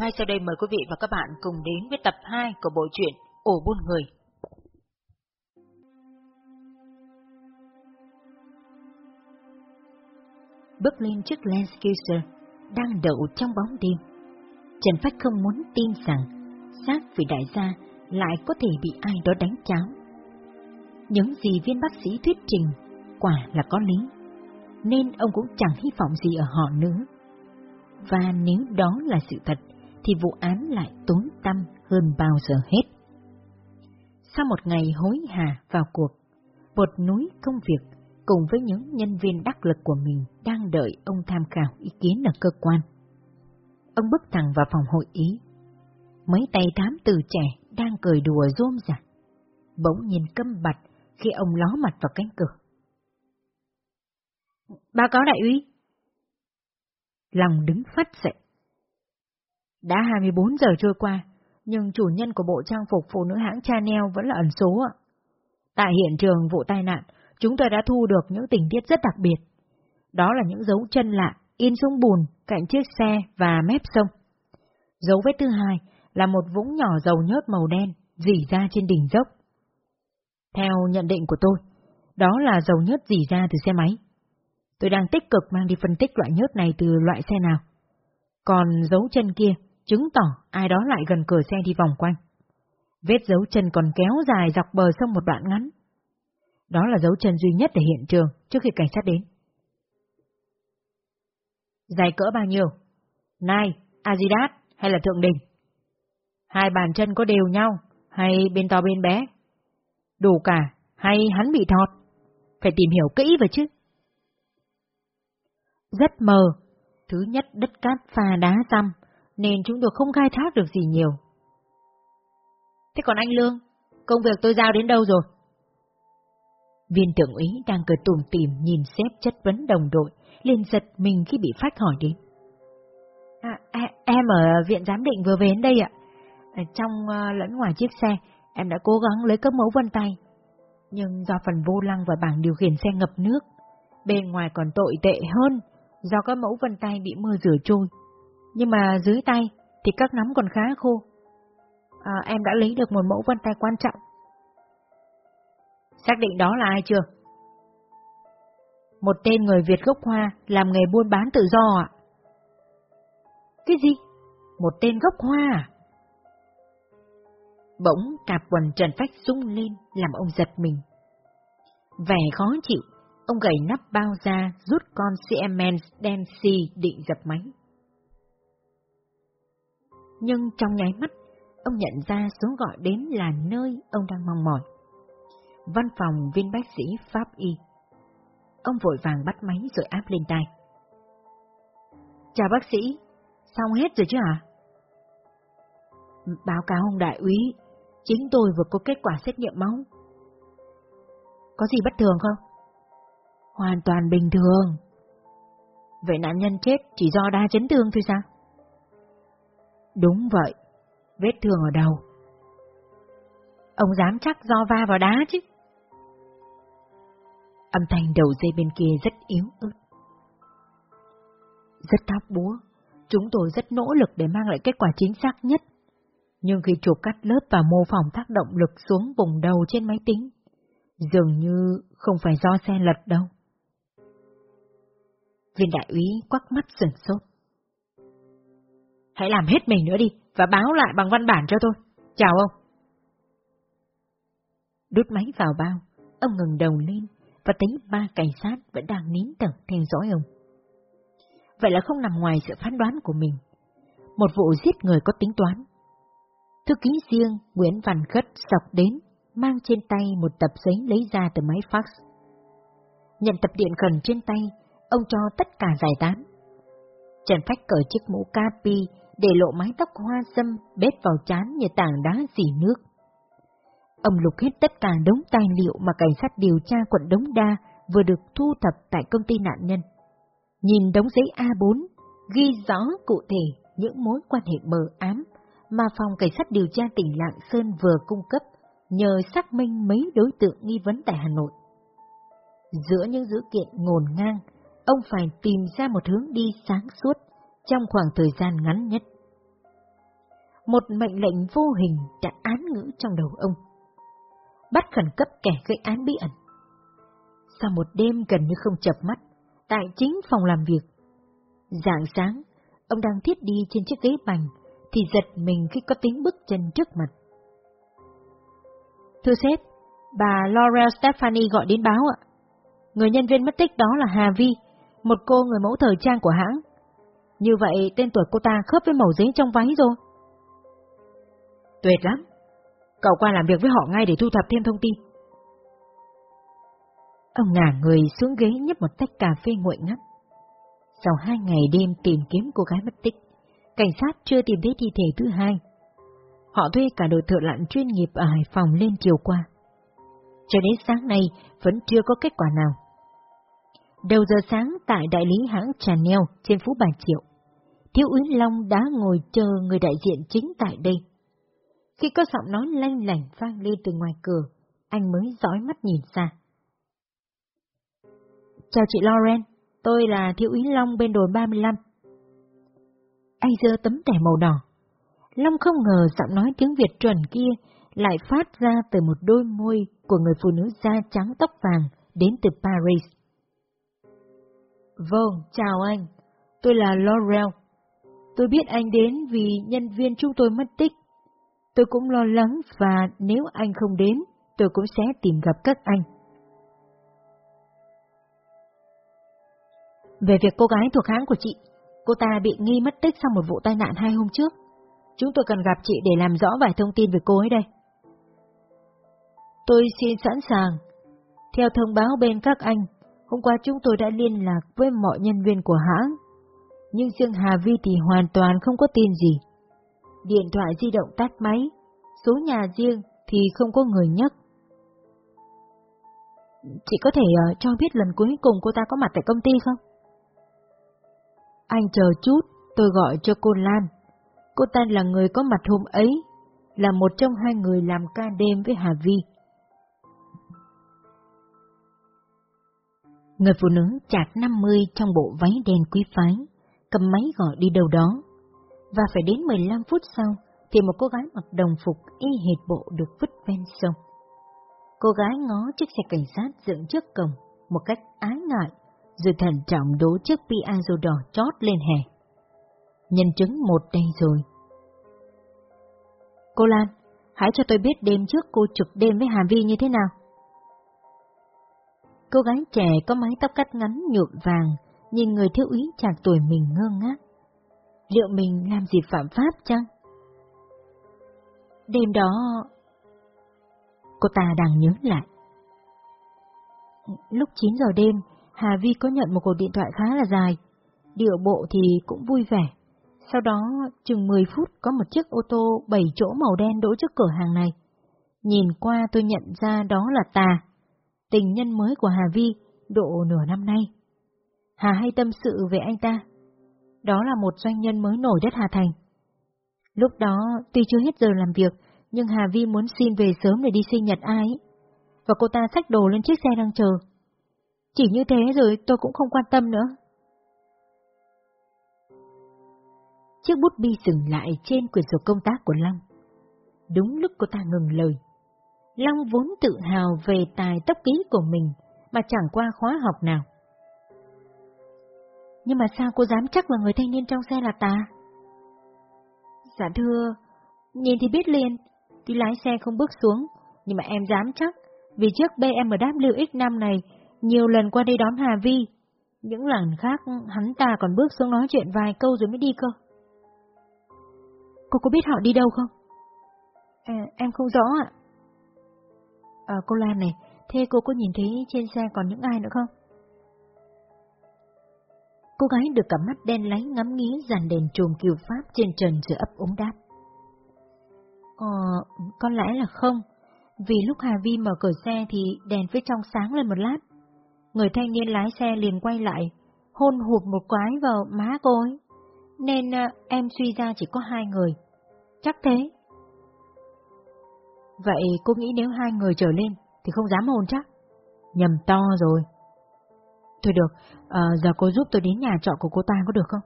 Ngay sau đây mời quý vị và các bạn cùng đến với tập 2 của bộ truyện Ổ Buôn Người. Bước lên chiếc Land Cruiser đang đậu trong bóng đêm. Trần Phách không muốn tin rằng xác vị đại gia lại có thể bị ai đó đánh cháo. Những gì viên bác sĩ thuyết trình quả là có lý, nên ông cũng chẳng hy vọng gì ở họ nữa. Và nếu đó là sự thật, thì vụ án lại tối tăm hơn bao giờ hết. Sau một ngày hối hả vào cuộc, một núi công việc cùng với những nhân viên đắc lực của mình đang đợi ông tham khảo ý kiến ở cơ quan. Ông bước thẳng vào phòng hội ý. Mấy tay thám tử trẻ đang cười đùa rôm rả. Bỗng nhìn câm bặt khi ông ló mặt vào cánh cửa. Báo cáo đại úy. Lòng đứng phát dậy. Đã 24 giờ trôi qua, nhưng chủ nhân của bộ trang phục phụ nữ hãng Chanel vẫn là ẩn số ạ. Tại hiện trường vụ tai nạn, chúng tôi đã thu được những tình tiết rất đặc biệt. Đó là những dấu chân lạ, in xuống bùn cạnh chiếc xe và mép sông. Dấu vết thứ hai là một vũng nhỏ dầu nhớt màu đen dỉ ra trên đỉnh dốc. Theo nhận định của tôi, đó là dầu nhớt dỉ ra từ xe máy. Tôi đang tích cực mang đi phân tích loại nhớt này từ loại xe nào. Còn dấu chân kia chứng tỏ ai đó lại gần cửa xe đi vòng quanh. Vết dấu chân còn kéo dài dọc bờ sông một đoạn ngắn. Đó là dấu chân duy nhất ở hiện trường trước khi cảnh sát đến. Dài cỡ bao nhiêu? Nai, Adidas hay là Thượng Đình? Hai bàn chân có đều nhau hay bên to bên bé? Đủ cả hay hắn bị thọt? Phải tìm hiểu kỹ vào chứ. Rất mờ. Thứ nhất đất cát pha đá răm, nên chúng tôi không khai thác được gì nhiều. Thế còn anh Lương, công việc tôi giao đến đâu rồi? Viên trưởng úy đang cười tùm tìm nhìn xếp chất vấn đồng đội, liền giật mình khi bị phách hỏi đến. À, à, em ở viện giám định vừa về đến đây ạ. Trong uh, lẫn ngoài chiếc xe, em đã cố gắng lấy các mẫu vân tay. Nhưng do phần vô lăng và bảng điều khiển xe ngập nước, bên ngoài còn tội tệ hơn do các mẫu vân tay bị mưa rửa trôi. Nhưng mà dưới tay thì các nắm còn khá khô. À, em đã lấy được một mẫu vân tay quan trọng. Xác định đó là ai chưa? Một tên người Việt gốc Hoa làm nghề buôn bán tự do ạ. Cái gì? Một tên gốc Hoa à? Bỗng cạp quần Trần Phách rung lên làm ông giật mình. Vẻ khó chịu, ông gầy nắp bao ra rút con Siemens đen xì định dập máy. Nhưng trong nháy mắt, ông nhận ra số gọi đến là nơi ông đang mong mỏi. Văn phòng viên bác sĩ Pháp Y. Ông vội vàng bắt máy rồi áp lên tai. Chào bác sĩ, xong hết rồi chứ ạ Báo cáo ông đại úy, chính tôi vừa có kết quả xét nghiệm máu. Có gì bất thường không? Hoàn toàn bình thường. Vậy nạn nhân chết chỉ do đa chấn thương thôi sao? Đúng vậy, vết thương ở đầu. Ông dám chắc do va vào đá chứ? Âm thanh đầu dây bên kia rất yếu ớt. Rất tháp búa, chúng tôi rất nỗ lực để mang lại kết quả chính xác nhất. Nhưng khi chụp cắt lớp và mô phỏng tác động lực xuống vùng đầu trên máy tính, dường như không phải do xe lật đâu. Viên đại úy quắc mắt sửng sốt. Hãy làm hết mình nữa đi, và báo lại bằng văn bản cho tôi. Chào ông. Đút máy vào bao, ông ngừng đầu lên và thấy ba cảnh sát vẫn đang nín thở theo dõi ông. Vậy là không nằm ngoài sự phán đoán của mình. Một vụ giết người có tính toán. Thư ký riêng Nguyễn Văn Khất sọc đến, mang trên tay một tập giấy lấy ra từ máy fax. Nhận tập điện khẩn trên tay, ông cho tất cả giải tán. Trần Phách cởi chiếc mũ capi để lộ mái tóc hoa dâm bết vào chán như tảng đá dì nước. Ông lục hết tất cả đống tài liệu mà cảnh sát điều tra quận Đống Đa vừa được thu thập tại công ty nạn nhân. Nhìn đống giấy A4, ghi rõ cụ thể những mối quan hệ mờ ám mà phòng cảnh sát điều tra tỉnh Lạng Sơn vừa cung cấp nhờ xác minh mấy đối tượng nghi vấn tại Hà Nội. Giữa những dữ kiện ngổn ngang, ông phải tìm ra một hướng đi sáng suốt trong khoảng thời gian ngắn nhất. một mệnh lệnh vô hình đã án ngữ trong đầu ông. Bắt khẩn cấp kẻ gây án bí ẩn. Sau một đêm gần như không chập mắt, tại chính phòng làm việc. Dạng sáng, ông đang thiết đi trên chiếc ghế bành, thì giật mình khi có tiếng bước chân trước mặt. Thưa sếp, bà Laurel Stephanie gọi đến báo ạ. Người nhân viên mất tích đó là Hà Vi, một cô người mẫu thời trang của hãng. Như vậy tên tuổi cô ta khớp với màu giấy trong váy rồi. Tuyệt lắm. Cậu qua làm việc với họ ngay để thu thập thêm thông tin. Ông ngả người xuống ghế nhấp một tách cà phê nguội ngắt. Sau hai ngày đêm tìm kiếm cô gái mất tích, cảnh sát chưa tìm thấy thi thể thứ hai. Họ thuê cả đội thợ lặn chuyên nghiệp ở Hải Phòng lên chiều qua. Cho đến sáng nay vẫn chưa có kết quả nào. Đầu giờ sáng tại đại lý hãng Chanel trên phố Bà Triệu, Thiếu úy Long đã ngồi chờ người đại diện chính tại đây. Khi có giọng nói lanh lảnh vang lên từ ngoài cửa, anh mới dõi mắt nhìn xa. Chào chị Lauren, tôi là Thiếu úy Long bên đồn 35. Anh giơ tấm thẻ màu đỏ. Long không ngờ giọng nói tiếng Việt chuẩn kia lại phát ra từ một đôi môi của người phụ nữ da trắng tóc vàng đến từ Paris. Vâng, chào anh. Tôi là Laurel. Tôi biết anh đến vì nhân viên chúng tôi mất tích. Tôi cũng lo lắng và nếu anh không đến, tôi cũng sẽ tìm gặp các anh. Về việc cô gái thuộc hãng của chị, cô ta bị nghi mất tích sau một vụ tai nạn hai hôm trước. Chúng tôi cần gặp chị để làm rõ vài thông tin về cô ấy đây. Tôi xin sẵn sàng. Theo thông báo bên các anh, hôm qua chúng tôi đã liên lạc với mọi nhân viên của hãng. Nhưng riêng Hà Vi thì hoàn toàn không có tin gì. Điện thoại di động tắt máy, số nhà riêng thì không có người nhắc. Chị có thể uh, cho biết lần cuối cùng cô ta có mặt tại công ty không? Anh chờ chút, tôi gọi cho cô Lan. Cô ta là người có mặt hôm ấy, là một trong hai người làm ca đêm với Hà Vi. Người phụ nữ chạc 50 trong bộ váy đen quý phái, cầm máy gọi đi đâu đó. Và phải đến 15 phút sau, thì một cô gái mặc đồng phục y hệt bộ được vứt ven sông. Cô gái ngó chiếc xe cảnh sát dựng trước cổng, một cách ái ngại, rồi thận trọng đố chiếc Piaggio đỏ chót lên hè. Nhân chứng một đây rồi. Cô Lan, hãy cho tôi biết đêm trước cô trực đêm với Hà Vi như thế nào. Cô gái trẻ có mái tóc cắt ngắn nhuộm vàng, nhìn người thiếu úy chàng tuổi mình ngơ ngác. Liệu mình làm gì phạm pháp chăng? Đêm đó... Cô ta đang nhớ lại. Lúc 9 giờ đêm, Hà Vi có nhận một cuộc điện thoại khá là dài. Điệu bộ thì cũng vui vẻ. Sau đó, chừng 10 phút có một chiếc ô tô 7 chỗ màu đen đỗ trước cửa hàng này. Nhìn qua tôi nhận ra đó là Tà, tình nhân mới của Hà Vi, độ nửa năm nay. Hà hay tâm sự về anh ta. Đó là một doanh nhân mới nổi đất Hà Thành. Lúc đó, tuy chưa hết giờ làm việc, nhưng Hà Vi muốn xin về sớm để đi sinh nhật ai Và cô ta xách đồ lên chiếc xe đang chờ. Chỉ như thế rồi tôi cũng không quan tâm nữa. Chiếc bút bi dừng lại trên quyển sổ công tác của Long. Đúng lúc cô ta ngừng lời. Long vốn tự hào về tài tốc ký của mình mà chẳng qua khóa học nào. Nhưng mà sao cô dám chắc là người thanh niên trong xe là ta? Dạ thưa, nhìn thì biết liền, tuy lái xe không bước xuống, nhưng mà em dám chắc, vì chiếc BMW X5 này nhiều lần qua đây đón Hà Vi, những lần khác hắn ta còn bước xuống nói chuyện vài câu rồi mới đi cơ. Cô có biết họ đi đâu không? À, em không rõ ạ. À, cô Lan này, thế cô có nhìn thấy trên xe còn những ai nữa không? Cô gái được cả mắt đen láy ngắm nghía dàn đèn trùm kiều pháp trên trần rồi ấp ống đáp. Ờ, có lẽ là không. Vì lúc Hà Vi mở cửa xe thì đèn phía trong sáng lên một lát. Người thanh niên lái xe liền quay lại, hôn hụt một quái vào má cô ấy. Nên uh, em suy ra chỉ có hai người. Chắc thế. Vậy cô nghĩ nếu hai người trở lên thì không dám hôn chắc? Nhầm to rồi. Thôi được, à, giờ cô giúp tôi đến nhà trọ của cô ta có được không?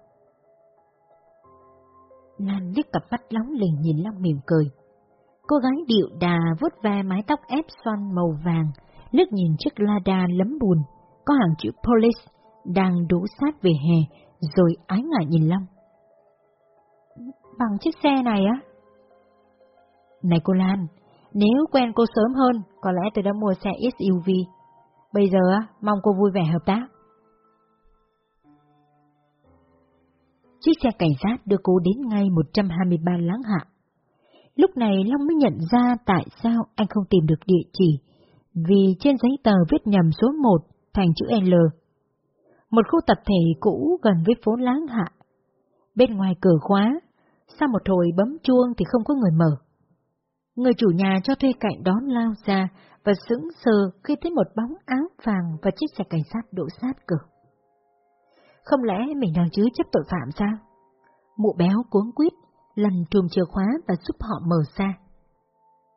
Lan liếc cặp mắt nóng lình nhìn Long mỉm cười. Cô gái điệu đà vuốt ve mái tóc ép xoăn màu vàng, lướt nhìn chiếc Lada lấm bùn, có hàng chữ Police đang đổ sát về hè, rồi ái ngại nhìn Long. Bằng chiếc xe này á? Này cô Lan, nếu quen cô sớm hơn, có lẽ tôi đã mua xe SUV. Bây giờ mong cô vui vẻ hợp tác. Chiếc xe cảnh sát đưa cô đến ngay 123 láng hạ. Lúc này Long mới nhận ra tại sao anh không tìm được địa chỉ, vì trên giấy tờ viết nhầm số 1 thành chữ L. Một khu tập thể cũ gần với phố Láng Hạ. Bên ngoài cửa khóa, sau một hồi bấm chuông thì không có người mở. Người chủ nhà cho thuê cạnh đón lao ra và sững sờ khi thấy một bóng áo vàng và chiếc xe cảnh sát đổ sát cửa. Không lẽ mình đang chứa chấp tội phạm sao? Mụ béo cuốn quýt, lần trùm chìa khóa và giúp họ mở ra.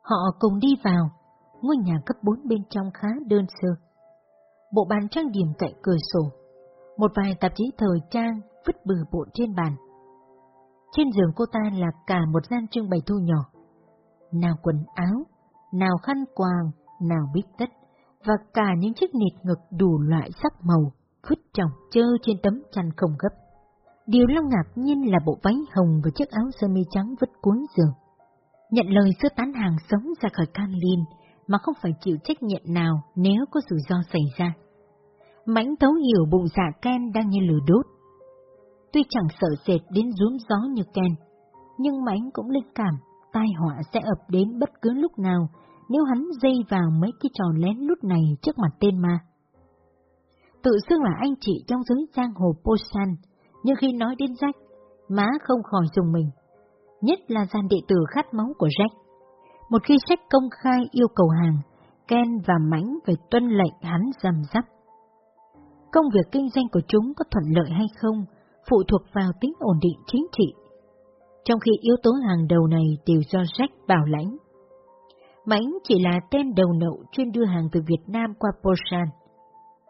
Họ cùng đi vào, ngôi nhà cấp 4 bên trong khá đơn sơ. Bộ bàn trang điểm cạnh cửa sổ, một vài tạp chí thời trang vứt bừa bộn trên bàn. Trên giường cô ta là cả một gian trưng bày thu nhỏ. Nào quần áo, nào khăn quàng, nào bít tất, và cả những chiếc nịt ngực đủ loại sắc màu, vứt trọng chơ trên tấm chăn không gấp. Điều Long ngạc nhiên là bộ váy hồng và chiếc áo sơ mi trắng vứt cuốn giường. Nhận lời sơ tán hàng sống ra khỏi can liên mà không phải chịu trách nhiệm nào nếu có rủi ro xảy ra. Mãnh thấu hiểu bụng dạ Ken đang như lửa đốt. Tuy chẳng sợ sệt đến rúm gió như Ken, nhưng Mãnh cũng linh cảm tai họa sẽ ập đến bất cứ lúc nào nếu hắn dây vào mấy cái trò lén lút này trước mặt tên ma. Tự xưng là anh chị trong giới giang hồ Posan, nhưng khi nói đến Jack, má không khỏi dùng mình. Nhất là gian đệ tử khát máu của Jack. Một khi Jack công khai yêu cầu hàng, Ken và Mãnh phải tuân lệnh hắn dầm dắp. Công việc kinh doanh của chúng có thuận lợi hay không phụ thuộc vào tính ổn định chính trị. Trong khi yếu tố hàng đầu này đều do Jack bảo lãnh. Mãnh chỉ là tên đầu nậu chuyên đưa hàng từ Việt Nam qua Posan.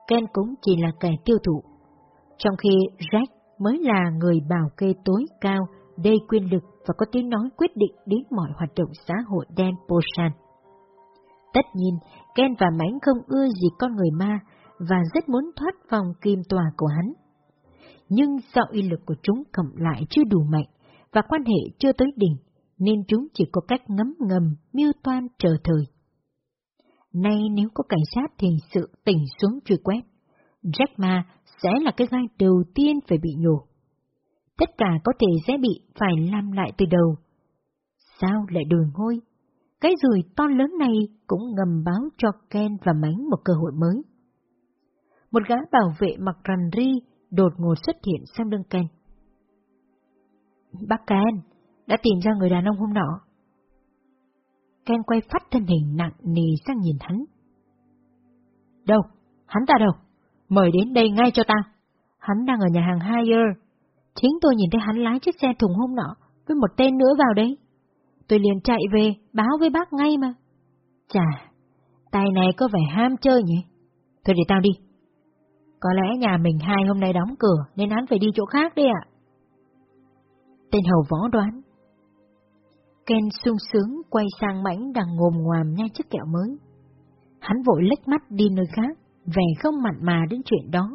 Ken cũng chỉ là kẻ tiêu thụ. Trong khi Jack mới là người bảo kê tối cao, đầy quyền lực và có tiếng nói quyết định đến mọi hoạt động xã hội đen Posan. Tất nhiên, Ken và Mãnh không ưa gì con người ma và rất muốn thoát vòng kim tòa của hắn. Nhưng do uy lực của chúng cộng lại chưa đủ mạnh và quan hệ chưa tới đỉnh, nên chúng chỉ có cách ngấm ngầm, miêu toan chờ thời. Nay nếu có cảnh sát thì sự tỉnh xuống truy quét, Jack Ma sẽ là cái gai đầu tiên phải bị nhổ. Tất cả có thể sẽ bị phải làm lại từ đầu. Sao lại đổi ngôi? Cái rủi to lớn này cũng ngầm báo cho Ken và Mánh một cơ hội mới. Một gã bảo vệ mặc rằn ri đột ngột xuất hiện sang lưng Ken. Bác Ken, đã tìm ra người đàn ông hôm nọ. Ken quay phát thân hình nặng nề sang nhìn hắn. Đâu? Hắn ta đâu? Mời đến đây ngay cho ta. Hắn đang ở nhà hàng Higher. Chính tôi nhìn thấy hắn lái chiếc xe thùng hôm nọ, với một tên nữa vào đấy. Tôi liền chạy về, báo với bác ngay mà. Chà, tay này có vẻ ham chơi nhỉ? Thôi để tao đi. Có lẽ nhà mình hai hôm nay đóng cửa, nên hắn phải đi chỗ khác đi ạ. Tên hầu võ đoán. Ken sung sướng quay sang mảnh đang ngồm ngoàm nhai chiếc kẹo mới. Hắn vội lách mắt đi nơi khác, vẻ không mặn mà đến chuyện đó.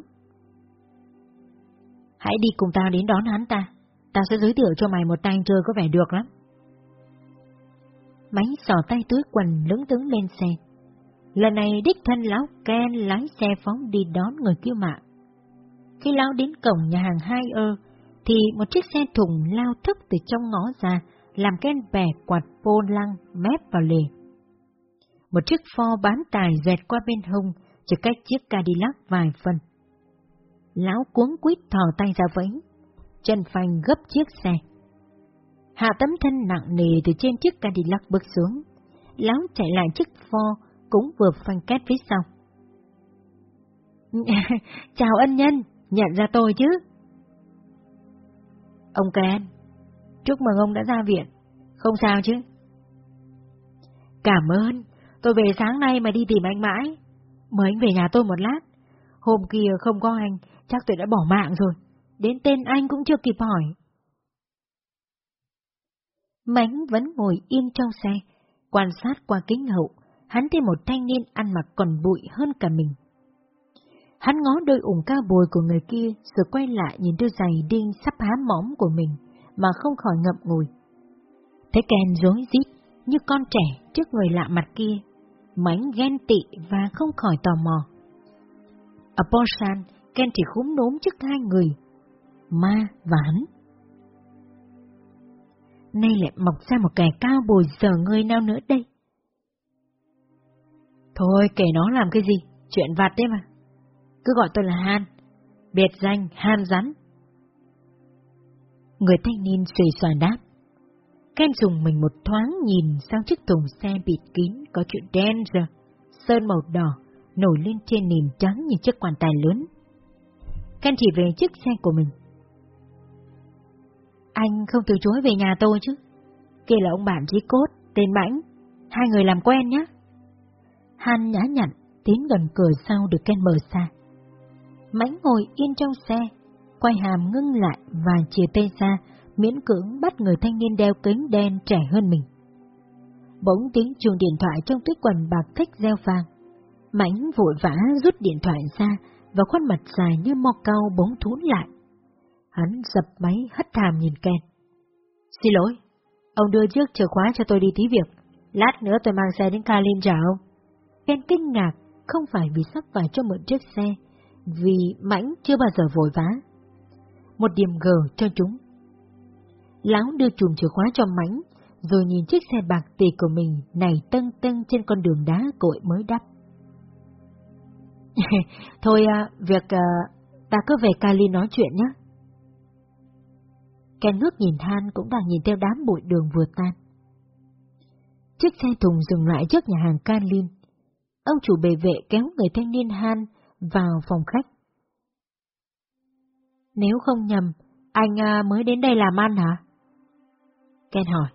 Hãy đi cùng ta đến đón hắn ta, ta sẽ giới thiệu cho mày một tay chơi có vẻ được lắm. Máy sò tay túi quần lững tướng lên xe. Lần này đích thân lão Ken lái xe phóng đi đón người kia mạng. Khi lão đến cổng nhà hàng hai ơ, thì một chiếc xe thùng lao thức từ trong ngõ ra, làm Ken bè quạt vô lăng mép vào lề. Một chiếc pho bán tài dẹt qua bên hông, chỉ cách chiếc Cadillac vài phần. Lão cuống quýt thò tay ra vẫy, chân phanh gấp chiếc xe. Hạ tấm thân nặng nề từ trên chiếc Cadillac bước xuống, lão chạy lại chiếc pho cũng vừa phanh két phía sau. Chào ân nhân, nhận ra tôi chứ? Ông Ken, chúc mừng ông đã ra viện, không sao chứ? Cảm ơn, tôi về sáng nay mà đi tìm anh mãi. Mời anh về nhà tôi một lát. Hôm kia không có anh, chắc tôi đã bỏ mạng rồi. Đến tên anh cũng chưa kịp hỏi. Mánh vẫn ngồi yên trong xe, quan sát qua kính hậu, hắn thấy một thanh niên ăn mặc còn bụi hơn cả mình. Hắn ngó đôi ủng cao bồi của người kia rồi quay lại nhìn đôi giày đinh sắp há móng của mình mà không khỏi ngậm ngùi. Thấy Ken rối rít như con trẻ trước người lạ mặt kia, mánh ghen tị và không khỏi tò mò. Ở Borsan, Ken chỉ khúm núm trước hai người, ma và hắn. Nay lại mọc ra một kẻ cao bồi giờ người nào nữa đây? Thôi kể nó làm cái gì, chuyện vặt đấy mà. Cứ gọi tôi là Han, biệt danh Han rắn. Người thanh niên xùy xoàn đáp. Ken dùng mình một thoáng nhìn sang chiếc thùng xe bịt kín có chữ đen sơn màu đỏ, nổi lên trên nền trắng như chiếc quan tài lớn. Ken chỉ về chiếc xe của mình. Anh không từ chối về nhà tôi chứ. Kia là ông bạn chí cốt, tên Mãnh. Hai người làm quen nhé. Han nhã nhặn, tiến gần cửa sau được Ken mở xa. Mánh ngồi yên trong xe, quay hàm ngưng lại và chia tay ra, miễn cưỡng bắt người thanh niên đeo kính đen trẻ hơn mình. Bỗng tiếng chuông điện thoại trong túi quần bạc thích reo vang. Mánh vội vã rút điện thoại ra và khuôn mặt dài như mo cao bỗng thún lại. Hắn dập máy hất hàm nhìn Ken. Xin lỗi, ông đưa trước chìa khóa cho tôi đi tí việc. Lát nữa tôi mang xe đến Kalin trả ông. Ken kinh ngạc, không phải vì sắp phải cho mượn chiếc xe, vì Mãnh chưa bao giờ vội vã. Một điểm gờ cho chúng. Lão đưa chùm chìa khóa cho Mãnh, rồi nhìn chiếc xe bạc tỷ của mình này tân tân trên con đường đá cội mới đắp. Thôi, à, việc à, ta cứ về Cali nói chuyện nhé. Ken nước nhìn than cũng đang nhìn theo đám bụi đường vừa tan. Chiếc xe thùng dừng lại trước nhà hàng Canlin. Ông chủ bề vệ kéo người thanh niên Han vào phòng khách. Nếu không nhầm, anh à, mới đến đây làm ăn hả? Ken hỏi.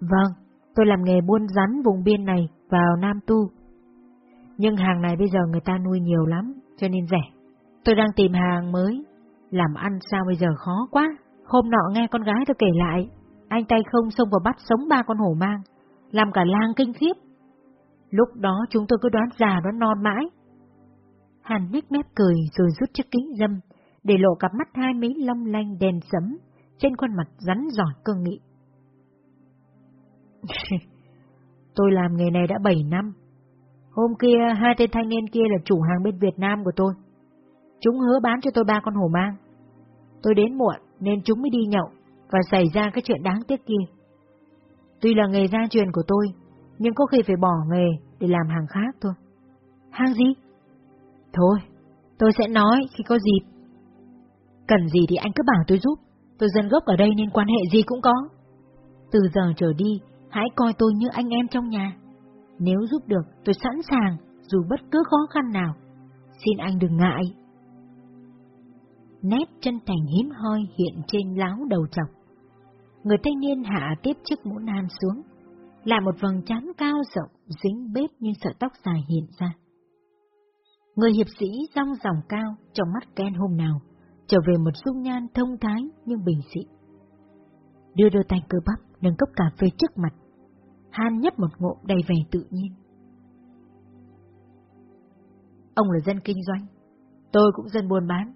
Vâng, tôi làm nghề buôn rắn vùng biên này vào Nam Tu. Nhưng hàng này bây giờ người ta nuôi nhiều lắm, cho nên rẻ. Tôi đang tìm hàng mới, làm ăn sao bây giờ khó quá. Hôm nọ nghe con gái tôi kể lại, anh tay không xông vào bắt sống ba con hổ mang, làm cả lang kinh khiếp. Lúc đó chúng tôi cứ đoán già đoán non mãi. Hàn nhếch mép cười rồi rút chiếc kính dâm, để lộ cặp mắt hai mí long lanh đèn sấm, trên khuôn mặt rắn giỏi cương nghị. tôi làm nghề này đã 7 năm. Hôm kia, hai tên thanh niên kia là chủ hàng bên Việt Nam của tôi. Chúng hứa bán cho tôi ba con hổ mang. Tôi đến muộn, nên chúng mới đi nhậu, và xảy ra cái chuyện đáng tiếc kia. Tuy là nghề gia truyền của tôi, nhưng có khi phải bỏ nghề để làm hàng khác thôi. Hàng gì? Thôi, tôi sẽ nói khi có dịp. Cần gì thì anh cứ bảo tôi giúp, tôi dân gốc ở đây nên quan hệ gì cũng có. Từ giờ trở đi, hãy coi tôi như anh em trong nhà. Nếu giúp được, tôi sẵn sàng, dù bất cứ khó khăn nào. Xin anh đừng ngại. Nét chân thành hiếm hoi hiện trên láo đầu chọc. Người thanh niên hạ tiếp chiếc mũ nam xuống, là một vầng trán cao rộng, dính bếp như sợi tóc dài hiện ra. Người hiệp sĩ rong ròng cao trong mắt Ken hôm nào, trở về một dung nhan thông thái nhưng bình dị. Đưa đôi tay cơ bắp nâng cốc cà phê trước mặt, Han nhấp một ngụm đầy vẻ tự nhiên. Ông là dân kinh doanh, tôi cũng dân buôn bán.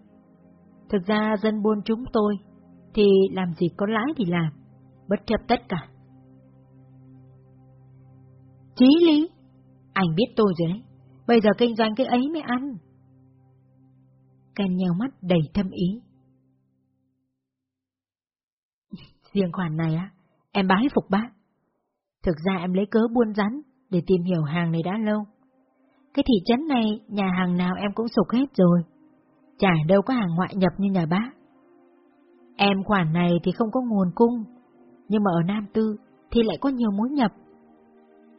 Thực ra dân buôn chúng tôi thì làm gì có lãi thì làm, bất chấp tất cả. Chí lý, anh biết tôi rồi đấy, bây giờ kinh doanh cái ấy mới ăn. Ken nheo mắt đầy thâm ý. Riêng khoản này á, em bái phục bác. Thực ra em lấy cớ buôn rắn để tìm hiểu hàng này đã lâu. Cái thị trấn này, nhà hàng nào em cũng sục hết rồi. Chả đâu có hàng ngoại nhập như nhà bác. Em khoản này thì không có nguồn cung, nhưng mà ở Nam Tư thì lại có nhiều mối nhập.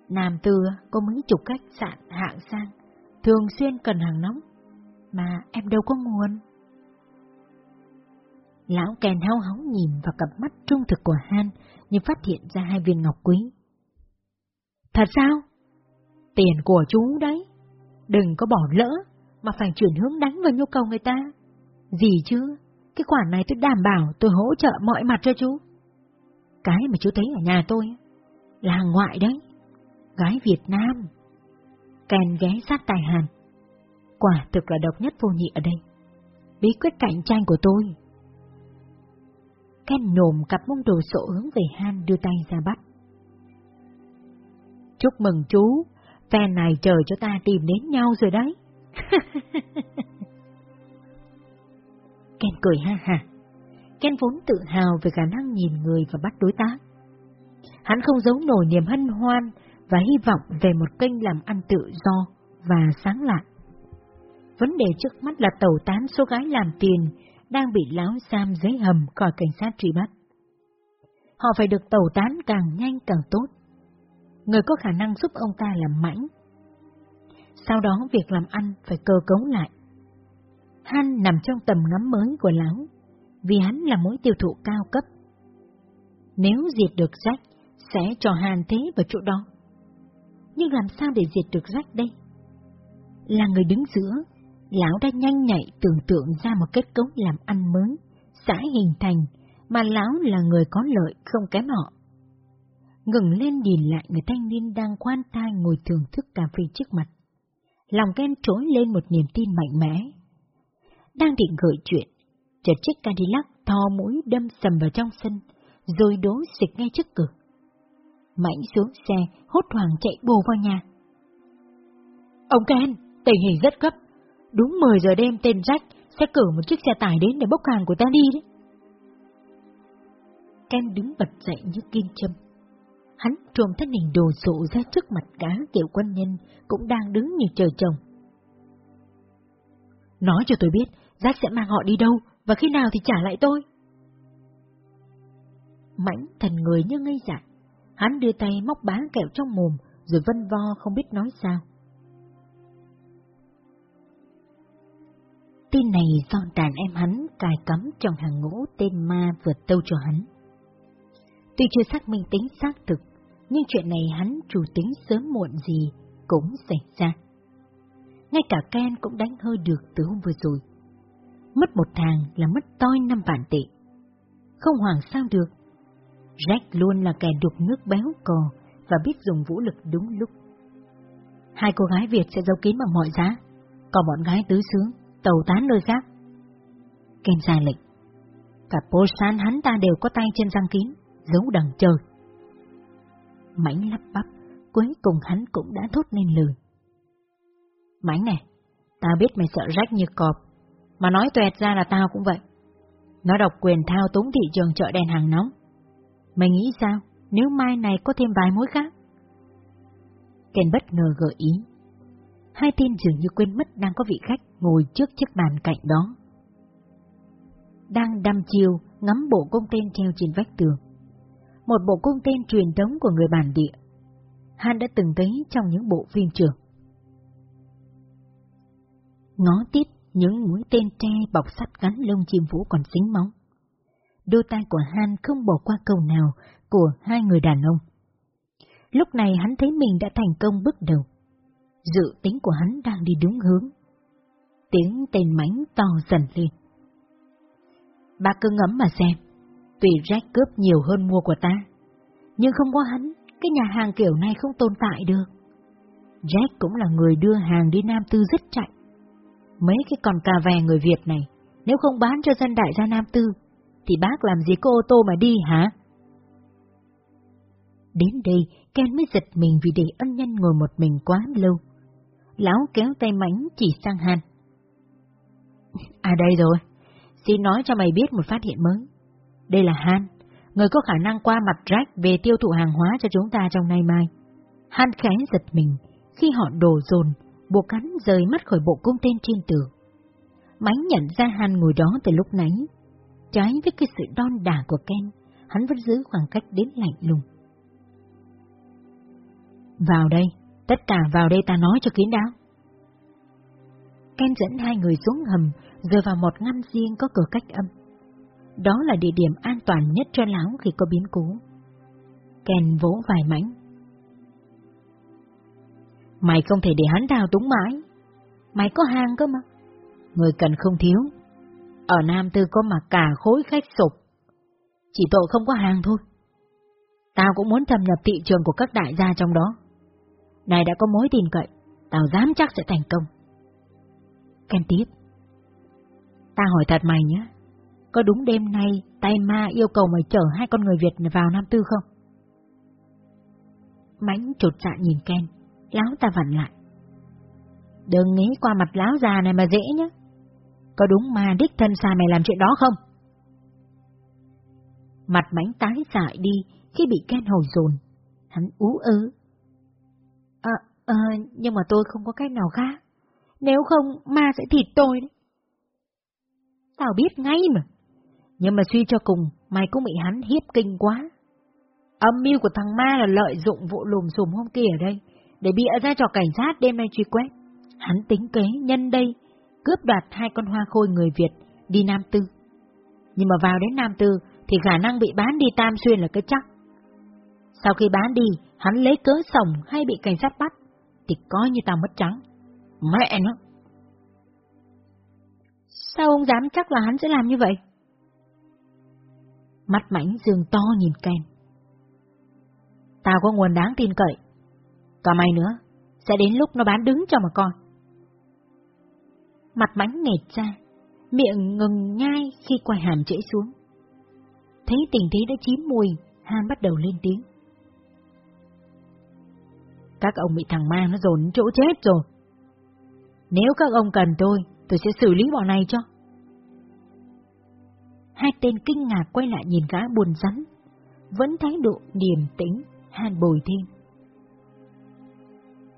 Nam Tư có mấy chục khách sạn hạng sang, thường xuyên cần hàng nóng, mà em đâu có nguồn. Lão kèn hao hóng nhìn vào cặp mắt trung thực của Han nhưng phát hiện ra hai viên ngọc quý. Thật sao? Tiền của chú đấy. Đừng có bỏ lỡ, mà phải chuyển hướng đánh vào nhu cầu người ta. Gì chứ? Cái khoản này tôi đảm bảo tôi hỗ trợ mọi mặt cho chú. Cái mà chú thấy ở nhà tôi là hàng ngoại đấy. Gái Việt Nam. Ken ghé sát tài Hàn. Quả thực là độc nhất vô nhị ở đây. Bí quyết cạnh tranh của tôi. Ken nồm cặp mông đồ sổ hướng về Han đưa tay ra bắt. Chúc mừng chú, fan này chờ cho ta tìm đến nhau rồi đấy. Ken cười ha ha. Ken vốn tự hào về khả năng nhìn người và bắt đối tác. Hắn không giấu nổi niềm hân hoan và hy vọng về một kênh làm ăn tự do và sáng lạn. Vấn đề trước mắt là tẩu tán số gái làm tiền đang bị láo giam dưới hầm khỏi cảnh sát truy bắt. Họ phải được tẩu tán càng nhanh càng tốt. Người có khả năng giúp ông ta làm mãnh. Sau đó việc làm ăn phải cơ cấu lại. Han nằm trong tầm ngắm mới của lão, vì hắn là mối tiêu thụ cao cấp. Nếu diệt được rách, sẽ cho Han thế vào chỗ đó. Nhưng làm sao để diệt được rách đây? Là người đứng giữa, lão đã nhanh nhạy tưởng tượng ra một kết cấu làm ăn mới, xã hình thành, mà lão là người có lợi không kém họ. Ngừng lên nhìn lại người thanh niên đang quan tai ngồi thưởng thức cà phê trước mặt. Lòng ghen trỗi lên một niềm tin mạnh mẽ. Đang định gợi chuyện, chợt chiếc Cadillac thò mũi đâm sầm vào trong sân, rồi đố xịch ngay trước cửa. Mãnh xuống xe, hốt hoảng chạy bồ vào nhà. Ông Ken, tình hình rất gấp. Đúng 10 giờ đêm tên Jack sẽ cử một chiếc xe tải đến để bốc hàng của ta đi đấy. Ken đứng bật dậy như kim châm. Hắn trồm thân hình đồ sộ ra trước mặt cá kiểu quân nhân cũng đang đứng như trời trồng. Nói cho tôi biết, Jack sẽ mang họ đi đâu và khi nào thì trả lại tôi. Mãnh thần người như ngây dại, hắn đưa tay móc bá kẹo trong mồm rồi vân vo không biết nói sao. Tin này do đàn em hắn cài cắm trong hàng ngũ tên ma vượt tâu cho hắn. Tuy chưa xác minh tính xác thực, nhưng chuyện này hắn chủ tính sớm muộn gì cũng xảy ra. Ngay cả Ken cũng đánh hơi được từ hôm vừa rồi. Mất một thằng là mất toi năm vạn tệ. Không hoàng sao được. Jack luôn là kẻ đục nước béo cò và biết dùng vũ lực đúng lúc. Hai cô gái Việt sẽ giấu kín bằng mọi giá, còn bọn gái tứ xứ, tàu tán nơi khác. Ken ra lệnh. Cả Posan hắn ta đều có tay trên răng kín, giấu đằng trời. Mãnh lắp bắp, cuối cùng hắn cũng đã thốt nên lời. Mãnh này, tao biết mày sợ rách như cọp, mà nói tuẹt ra là tao cũng vậy. Nó độc quyền thao túng thị trường chợ đèn hàng nóng. Mày nghĩ sao, nếu mai này có thêm vài mối khác? Ken bất ngờ gợi ý. Hai tên dường như quên mất đang có vị khách ngồi trước chiếc bàn cạnh đó. Đang đăm chiêu ngắm bộ cung tên treo trên vách tường một bộ cung tên truyền thống của người bản địa. Han đã từng thấy trong những bộ phim trường. Ngó tiếp những mũi tên tre bọc sắt gắn lông chim vũ còn dính máu. Đôi tay của Han không bỏ qua câu nào của hai người đàn ông. Lúc này hắn thấy mình đã thành công bước đầu. Dự tính của hắn đang đi đúng hướng. Tiếng tên mánh to dần lên. Bà cứ ngẫm mà xem. Tuy Jack cướp nhiều hơn mua của ta, nhưng không có hắn, cái nhà hàng kiểu này không tồn tại được. Jack cũng là người đưa hàng đi Nam Tư rất chạy. Mấy cái con cà vè người Việt này, nếu không bán cho dân đại gia Nam Tư, thì bác làm gì có ô tô mà đi hả? Đến đây, Ken mới giật mình vì để ân nhân ngồi một mình quá lâu. Lão kéo tay mảnh chỉ sang Han. À đây rồi, xin nói cho mày biết một phát hiện mới. Đây là Han, người có khả năng qua mặt Jack về tiêu thụ hàng hóa cho chúng ta trong nay mai. Han khẽ giật mình khi họ đổ dồn, buộc hắn rời mắt khỏi bộ cung tên trên tường. Mánh nhận ra Han ngồi đó từ lúc nãy. Trái với cái sự đon đả của Ken, hắn vẫn giữ khoảng cách đến lạnh lùng. Vào đây, tất cả vào đây ta nói cho kín đáo. Ken dẫn hai người xuống hầm, rồi vào một ngăn riêng có cửa cách âm. Đó là địa điểm an toàn nhất cho lão khi có biến cố. Ken vỗ vài mảnh. Mày không thể để hắn đào túng mãi. Mày có hàng cơ mà. Người cần không thiếu. Ở Nam Tư có mà cả khối khách sụp. Chỉ tội không có hàng thôi. Tao cũng muốn thâm nhập thị trường của các đại gia trong đó. Này đã có mối tin cậy, tao dám chắc sẽ thành công. Ken tiếp. Ta hỏi thật mày nhé, có đúng đêm nay tay ma yêu cầu mày chở hai con người Việt vào Nam Tư không? Mãnh trột dạ nhìn Ken, láo ta vặn lại. Đừng nghĩ qua mặt láo già này mà dễ nhé. Có đúng ma đích thân xa mày làm chuyện đó không? Mặt mánh tái dại đi khi bị Ken hồi dồn. Hắn ú ớ. À, à, nhưng mà tôi không có cách nào khác. Nếu không, ma sẽ thịt tôi đấy. Tao biết ngay mà. Nhưng mà suy cho cùng, mày cũng bị hắn hiếp kinh quá. Âm mưu của thằng ma là lợi dụng vụ lùm xùm hôm kia ở đây, để bịa ra cho cảnh sát đêm nay truy quét. Hắn tính kế nhân đây, cướp đoạt hai con hoa khôi người Việt đi Nam Tư. Nhưng mà vào đến Nam Tư thì khả năng bị bán đi Tam Xuyên là cái chắc. Sau khi bán đi, hắn lấy cớ sòng hay bị cảnh sát bắt, thì coi như tao mất trắng. Mẹ nó! Sao ông dám chắc là hắn sẽ làm như vậy? Mắt mảnh dương to nhìn Ken. Tao có nguồn đáng tin cậy. Cả mày nữa, sẽ đến lúc nó bán đứng cho mà coi. Mặt mánh nghệt ra, miệng ngừng nhai khi quay hàm chảy xuống. Thấy tình thế đã chín mùi, Han bắt đầu lên tiếng. Các ông bị thằng ma nó dồn chỗ chết rồi. Nếu các ông cần tôi, tôi sẽ xử lý bọn này cho. Hai tên kinh ngạc quay lại nhìn gã buồn rắn, vẫn thái độ điềm tĩnh, Han bồi thêm.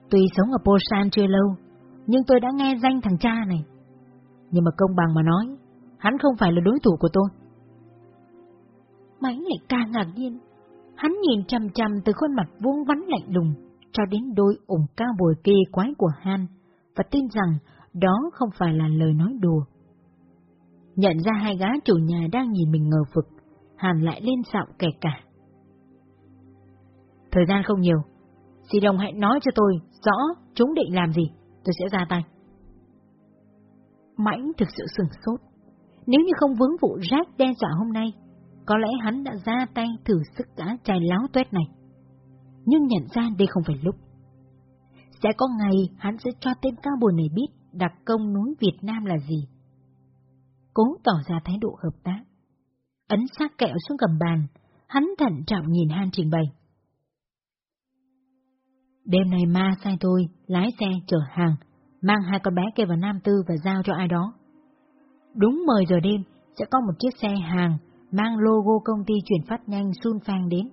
Tuy sống ở Posan chưa lâu, nhưng tôi đã nghe danh thằng cha này. Nhưng mà công bằng mà nói, hắn không phải là đối thủ của tôi. máy lại càng ngạc nhiên, hắn nhìn chằm chằm từ khuôn mặt vuông vắn lạnh lùng cho đến đôi ủng cao bồi kê quái của Han và tin rằng đó không phải là lời nói đùa. Nhận ra hai gã chủ nhà đang nhìn mình ngờ vực, Hàn lại lên giọng kể cả. Thời gian không nhiều, Dì Đồng hãy nói cho tôi rõ chúng định làm gì, tôi sẽ ra tay. Mãnh thực sự sừng sốt. Nếu như không vướng vụ rác đe dọa hôm nay, có lẽ hắn đã ra tay thử sức cả trai láo tuét này. Nhưng nhận ra đây không phải lúc. Sẽ có ngày hắn sẽ cho tên cao bồi này biết đặc công núi Việt Nam là gì. Cố tỏ ra thái độ hợp tác. Ấn xác kẹo xuống gầm bàn, hắn thận trọng nhìn Han trình bày. Đêm này ma sai tôi, lái xe chở hàng, mang hai con bé kia vào Nam Tư và giao cho ai đó. Đúng 10 giờ đêm, sẽ có một chiếc xe hàng mang logo công ty chuyển phát nhanh Sun Phang đến.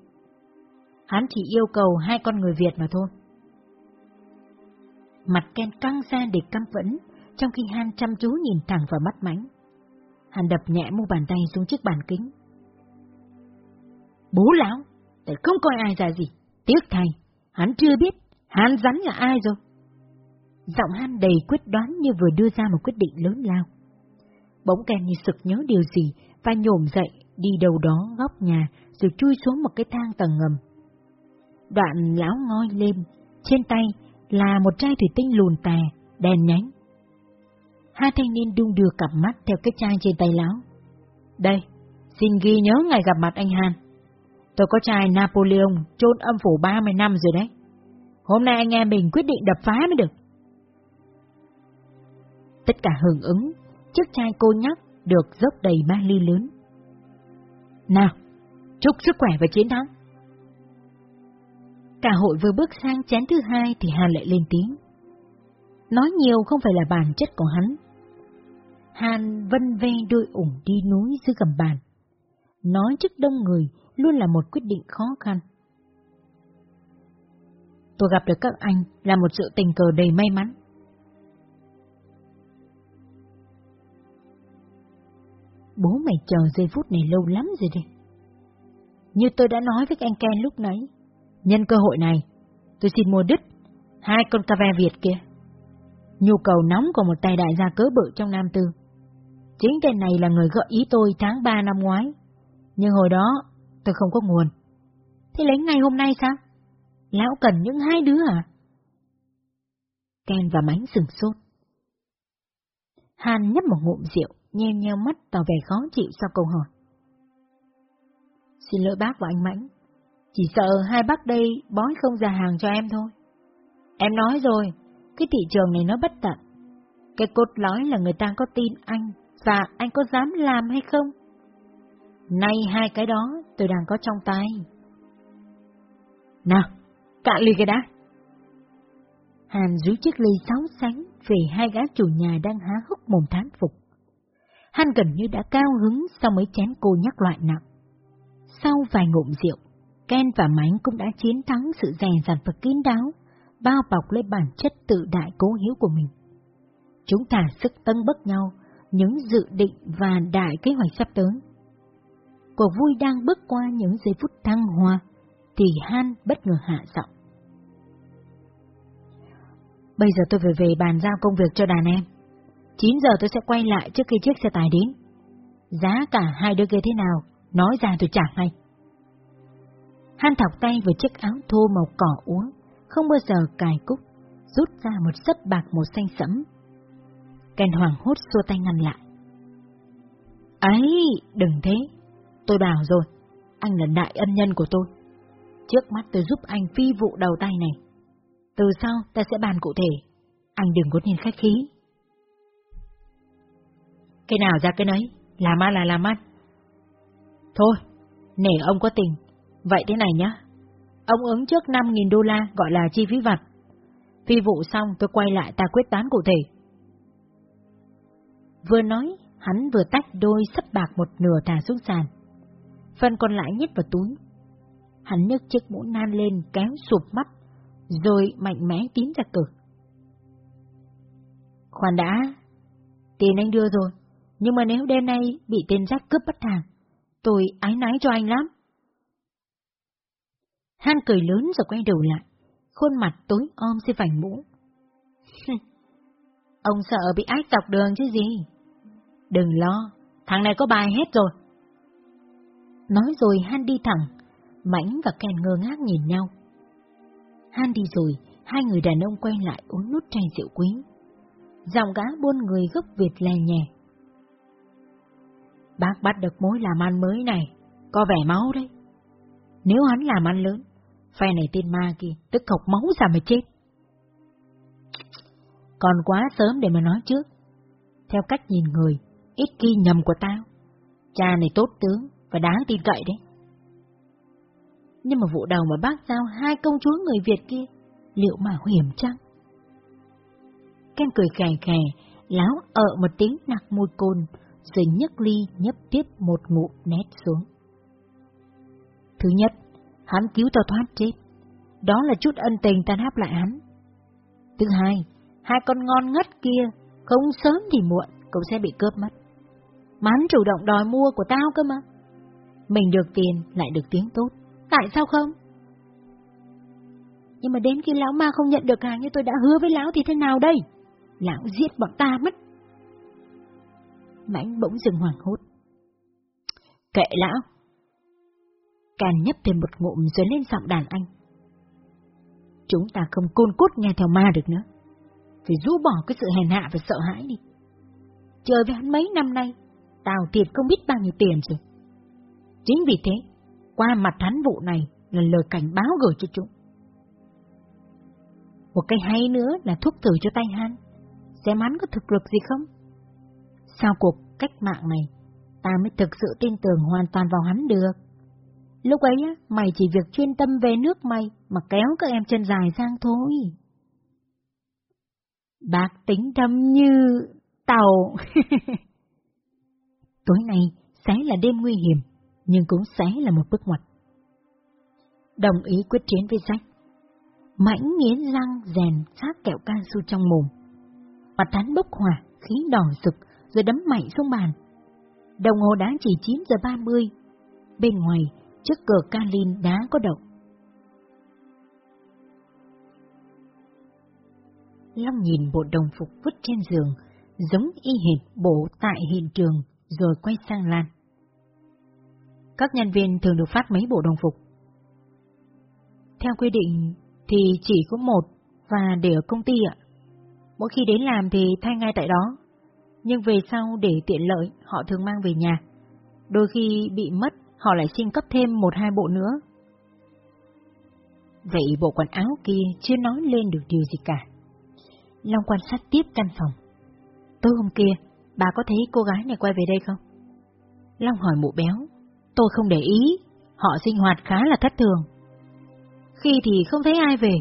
Hắn chỉ yêu cầu hai con người Việt mà thôi. Mặt Ken căng ra để căm phẫn, trong khi Han chăm chú nhìn thẳng vào mắt mánh. Hắn đập nhẹ mu bàn tay xuống chiếc bàn kính. Bố lão, để không coi ai ra gì, tiếc thay, hắn chưa biết hắn rắn là ai rồi. Giọng hắn đầy quyết đoán như vừa đưa ra một quyết định lớn lao. Bỗng kèn như sực nhớ điều gì và nhổm dậy đi đâu đó góc nhà rồi chui xuống một cái thang tầng ngầm. Đoạn lão ngoi lên, trên tay là một chai thủy tinh lùn tè, đèn nhánh. Hai thanh niên đung đưa cặp mắt theo cái chai trên tay lão. Đây, xin ghi nhớ ngày gặp mặt anh Hàn. Tôi có chai Napoleon chôn âm phủ 30 năm rồi đấy. Hôm nay anh em mình quyết định đập phá mới được. Tất cả hưởng ứng, chiếc chai cô nhắc được dốc đầy ba ly lớn. Nào, chúc sức khỏe và chiến thắng. Cả hội vừa bước sang chén thứ hai thì Hàn lại lên tiếng. Nói nhiều không phải là bản chất của hắn. Hàn vân ve đôi ủng đi núi dưới gầm bàn. Nói trước đông người luôn là một quyết định khó khăn. Tôi gặp được các anh là một sự tình cờ đầy may mắn. Bố mày chờ giây phút này lâu lắm rồi đây. Như tôi đã nói với anh Ken lúc nãy, nhân cơ hội này, tôi xin mua đứt hai con cà ve Việt kia. Nhu cầu nóng của một tay đại gia cớ bự trong Nam Tư. Chính tên này là người gợi ý tôi tháng 3 năm ngoái, nhưng hồi đó tôi không có nguồn. Thế lấy ngày hôm nay sao? Lão cần những hai đứa à? Ken và Mánh sừng sốt. Hàn nhấp một ngụm rượu, nheo nheo mắt tỏ vẻ khó chịu sau câu hỏi. Xin lỗi bác và anh Mãnh, Chỉ sợ hai bác đây bói không ra hàng cho em thôi. Em nói rồi, cái thị trường này nó bất tận. Cái cốt lõi là người ta có tin anh, và anh có dám làm hay không? Nay hai cái đó tôi đang có trong tay. Nào, cạn ly cái đã. Hàn dưới chiếc ly sáu sánh về hai gã chủ nhà đang há hốc mồm thán phục. Hàn gần như đã cao hứng sau mấy chén cô nhắc loại nặng. Sau vài ngụm rượu, Ken và Mánh cũng đã chiến thắng sự rè rặt và kín đáo, bao bọc lấy bản chất tự đại cố hiếu của mình. Chúng ta sức tân bất nhau, những dự định và đại kế hoạch sắp tới. Cuộc vui đang bước qua những giây phút thăng hoa, thì Han bất ngờ hạ giọng. Bây giờ tôi phải về bàn giao công việc cho đàn em. 9 giờ tôi sẽ quay lại trước khi chiếc xe tải đến. Giá cả hai đứa kia thế nào, nói ra tôi trả ngay. Han thọc tay vào chiếc áo thô màu cỏ úa, không bao giờ cài cúc, rút ra một sấp bạc màu xanh sẫm. Ken hoàng hốt xua tay ngăn lại. Ấy, đừng thế. Tôi bảo rồi, anh là đại ân nhân của tôi. Trước mắt tôi giúp anh phi vụ đầu tay này. Từ sau ta sẽ bàn cụ thể. Anh đừng có nên khách khí. Cái nào ra cái nấy, làm ăn là làm ăn. Thôi, nể ông có tình, vậy thế này nhá. Ông ứng trước 5.000 đô la gọi là chi phí vặt. Phi vụ xong tôi quay lại ta quyết toán cụ thể. Vừa nói, hắn vừa tách đôi sắp bạc một nửa thả xuống sàn. Phần còn lại nhét vào túi. Hắn nhấc chiếc mũ nan lên kéo sụp mắt, rồi mạnh mẽ tiến ra cửa. Khoan đã, tiền anh đưa rồi, nhưng mà nếu đêm nay bị tên rách cướp bắt hàng, tôi ái nái cho anh lắm. Han cười lớn rồi quay đầu lại, khuôn mặt tối om dưới vành mũ. Ông sợ bị ách dọc đường chứ gì? Đừng lo, thằng này có bài hết rồi. Nói rồi Han đi thẳng, Mãnh và Ken ngơ ngác nhìn nhau. Han đi rồi, hai người đàn ông quay lại uống nút chai rượu quý. Dòng gã buôn người gốc Việt lè nhẹ. Bác bắt được mối làm ăn mới này, có vẻ máu đấy. Nếu hắn làm ăn lớn, phe này tên ma kia, tức cọc máu ra mà chết. Còn quá sớm để mà nói trước. Theo cách nhìn người, ít khi nhầm của tao. Cha này tốt tướng và đáng tin cậy đấy. Nhưng mà vụ đầu mà bác giao hai công chúa người Việt kia, liệu mà hiểm chăng? Ken cười khè khè, láo ợ một tiếng nặc môi côn, rồi nhấc ly nhấp tiếp một ngụm nét xuống. Thứ nhất, hắn cứu tao thoát chết. Đó là chút ân tình ta đáp lại hắn. Thứ hai, hai con ngon ngất kia, không sớm thì muộn, cũng sẽ bị cướp mất. Mà hắn chủ động đòi mua của tao cơ mà. Mình được tiền lại được tiếng tốt, tại sao không? Nhưng mà đến khi lão ma không nhận được hàng như tôi đã hứa với lão thì thế nào đây? Lão giết bọn ta mất. Mãnh bỗng dừng hoảng hốt. Kệ lão. Càn nhấp thêm một ngụm rồi lên giọng đàn anh. Chúng ta không côn cốt nghe theo ma được nữa. Phải rũ bỏ cái sự hèn hạ và sợ hãi đi. Chơi với hắn mấy năm nay, tao thiệt không biết bao nhiêu tiền rồi. Chính vì thế, qua mặt hắn vụ này là lời cảnh báo gửi cho chúng. Một cái hay nữa là thuốc thử cho tay hắn, xem hắn có thực lực gì không. Sau cuộc cách mạng này, ta mới thực sự tin tưởng hoàn toàn vào hắn được. Lúc ấy á, mày chỉ việc chuyên tâm về nước mày mà kéo các em chân dài sang thôi. Bác tính thâm như tàu. Tối nay sẽ là đêm nguy hiểm, nhưng cũng sẽ là một bước ngoặt. Đồng ý quyết chiến với sách. Mãnh nghiến răng rèn sát kẹo cao su trong mồm. Mặt hắn bốc hỏa, khí đỏ rực, rồi đấm mạnh xuống bàn. Đồng hồ đã chỉ 9 giờ 30. Bên ngoài, trước cửa Kalin đá có động. Long nhìn bộ đồng phục vứt trên giường, giống y hệt bộ tại hiện trường, rồi quay sang Lan. Các nhân viên thường được phát mấy bộ đồng phục. Theo quy định thì chỉ có một và để ở công ty ạ. Mỗi khi đến làm thì thay ngay tại đó, nhưng về sau để tiện lợi họ thường mang về nhà. Đôi khi bị mất, họ lại xin cấp thêm một hai bộ nữa. Vậy bộ quần áo kia chưa nói lên được điều gì cả. Long quan sát tiếp căn phòng. Tối hôm kia, bà có thấy cô gái này quay về đây không? Long hỏi mụ béo. Tôi không để ý, họ sinh hoạt khá là thất thường. Khi thì không thấy ai về,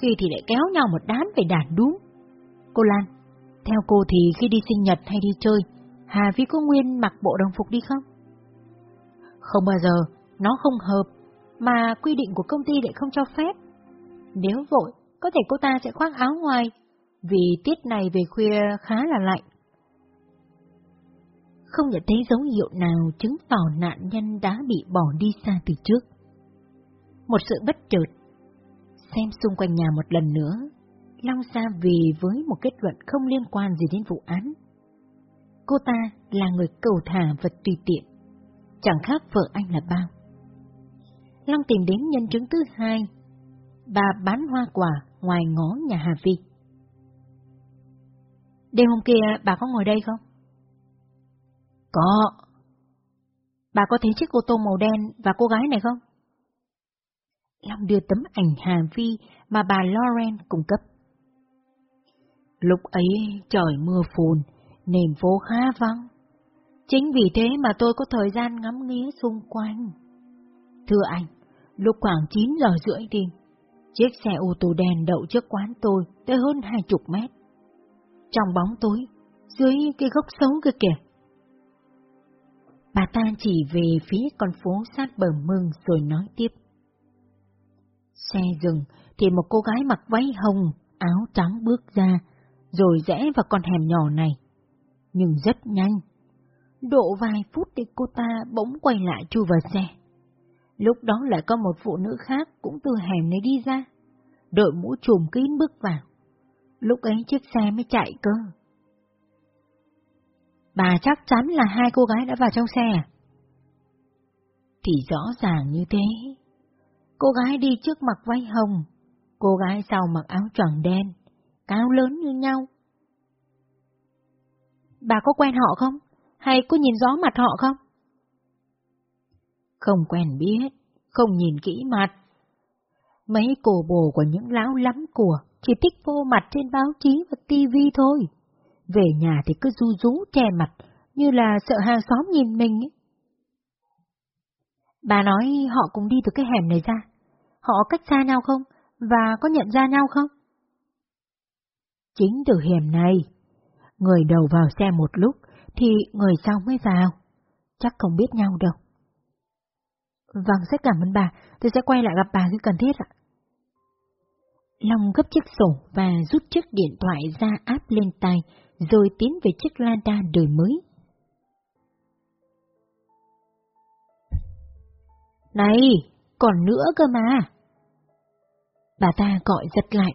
khi thì lại kéo nhau một đám về đàn đúng. Cô Lan, theo cô thì khi đi sinh nhật hay đi chơi, Hà Vi có nguyên mặc bộ đồng phục đi không? Không bao giờ, nó không hợp, mà quy định của công ty lại không cho phép. Nếu vội, có thể cô ta sẽ khoác áo ngoài, vì tiết này về khuya khá là lạnh. Không nhận thấy dấu hiệu nào chứng tỏ nạn nhân đã bị bỏ đi xa từ trước. Một sự bất chợt. Xem xung quanh nhà một lần nữa, Long Sa về với một kết luận không liên quan gì đến vụ án. Cô ta là người cầu thả vật tùy tiện, chẳng khác vợ anh là bao. Long tìm đến nhân chứng thứ hai, bà bán hoa quả ngoài ngõ nhà Hà Vi. Đêm hôm kia bà có ngồi đây không? Có. Bà có thấy chiếc ô tô màu đen và cô gái này không? Long đưa tấm ảnh Hà Vi mà bà Lauren cung cấp. Lúc ấy trời mưa phùn, nền phố khá vắng. Chính vì thế mà tôi có thời gian ngắm nghía xung quanh. Thưa anh, lúc khoảng 9 giờ rưỡi đi, chiếc xe ô tô đèn đậu trước quán tôi tới hơn hai chục mét. Trong bóng tối, dưới cái gốc xấu kia kìa. Bà ta chỉ về phía con phố sát bờ mương rồi nói tiếp. Xe dừng thì một cô gái mặc váy hồng, áo trắng bước ra, rồi rẽ vào con hẻm nhỏ này. Nhưng rất nhanh. Độ vài phút thì cô ta bỗng quay lại chui vào xe. Lúc đó lại có một phụ nữ khác cũng từ hẻm này đi ra, đội mũ trùm kín bước vào. Lúc ấy chiếc xe mới chạy cơ. Bà chắc chắn là hai cô gái đã vào trong xe? Thì rõ ràng như thế. Cô gái đi trước mặc váy hồng, cô gái sau mặc áo tròn đen, cao lớn như nhau. Bà có quen họ không? Hay có nhìn rõ mặt họ không? Không quen biết, không nhìn kỹ mặt. Mấy cổ bồ của những lão lắm của chỉ thích vô mặt trên báo chí và tivi thôi. Về nhà thì cứ du rú che mặt, như là sợ hàng xóm nhìn mình ấy. Bà nói họ cùng đi từ cái hẻm này ra. Họ cách xa nhau không? Và có nhận ra nhau không? Chính từ hẻm này, người đầu vào xe một lúc thì người sau mới vào. Chắc không biết nhau đâu. Vâng, rất cảm ơn bà, tôi sẽ quay lại gặp bà khi cần thiết ạ. Long gấp chiếc sổ và rút chiếc điện thoại ra áp lên tay, rồi tiến về chiếc Lada đời mới. Này, còn nữa cơ mà. Bà ta gọi giật lại.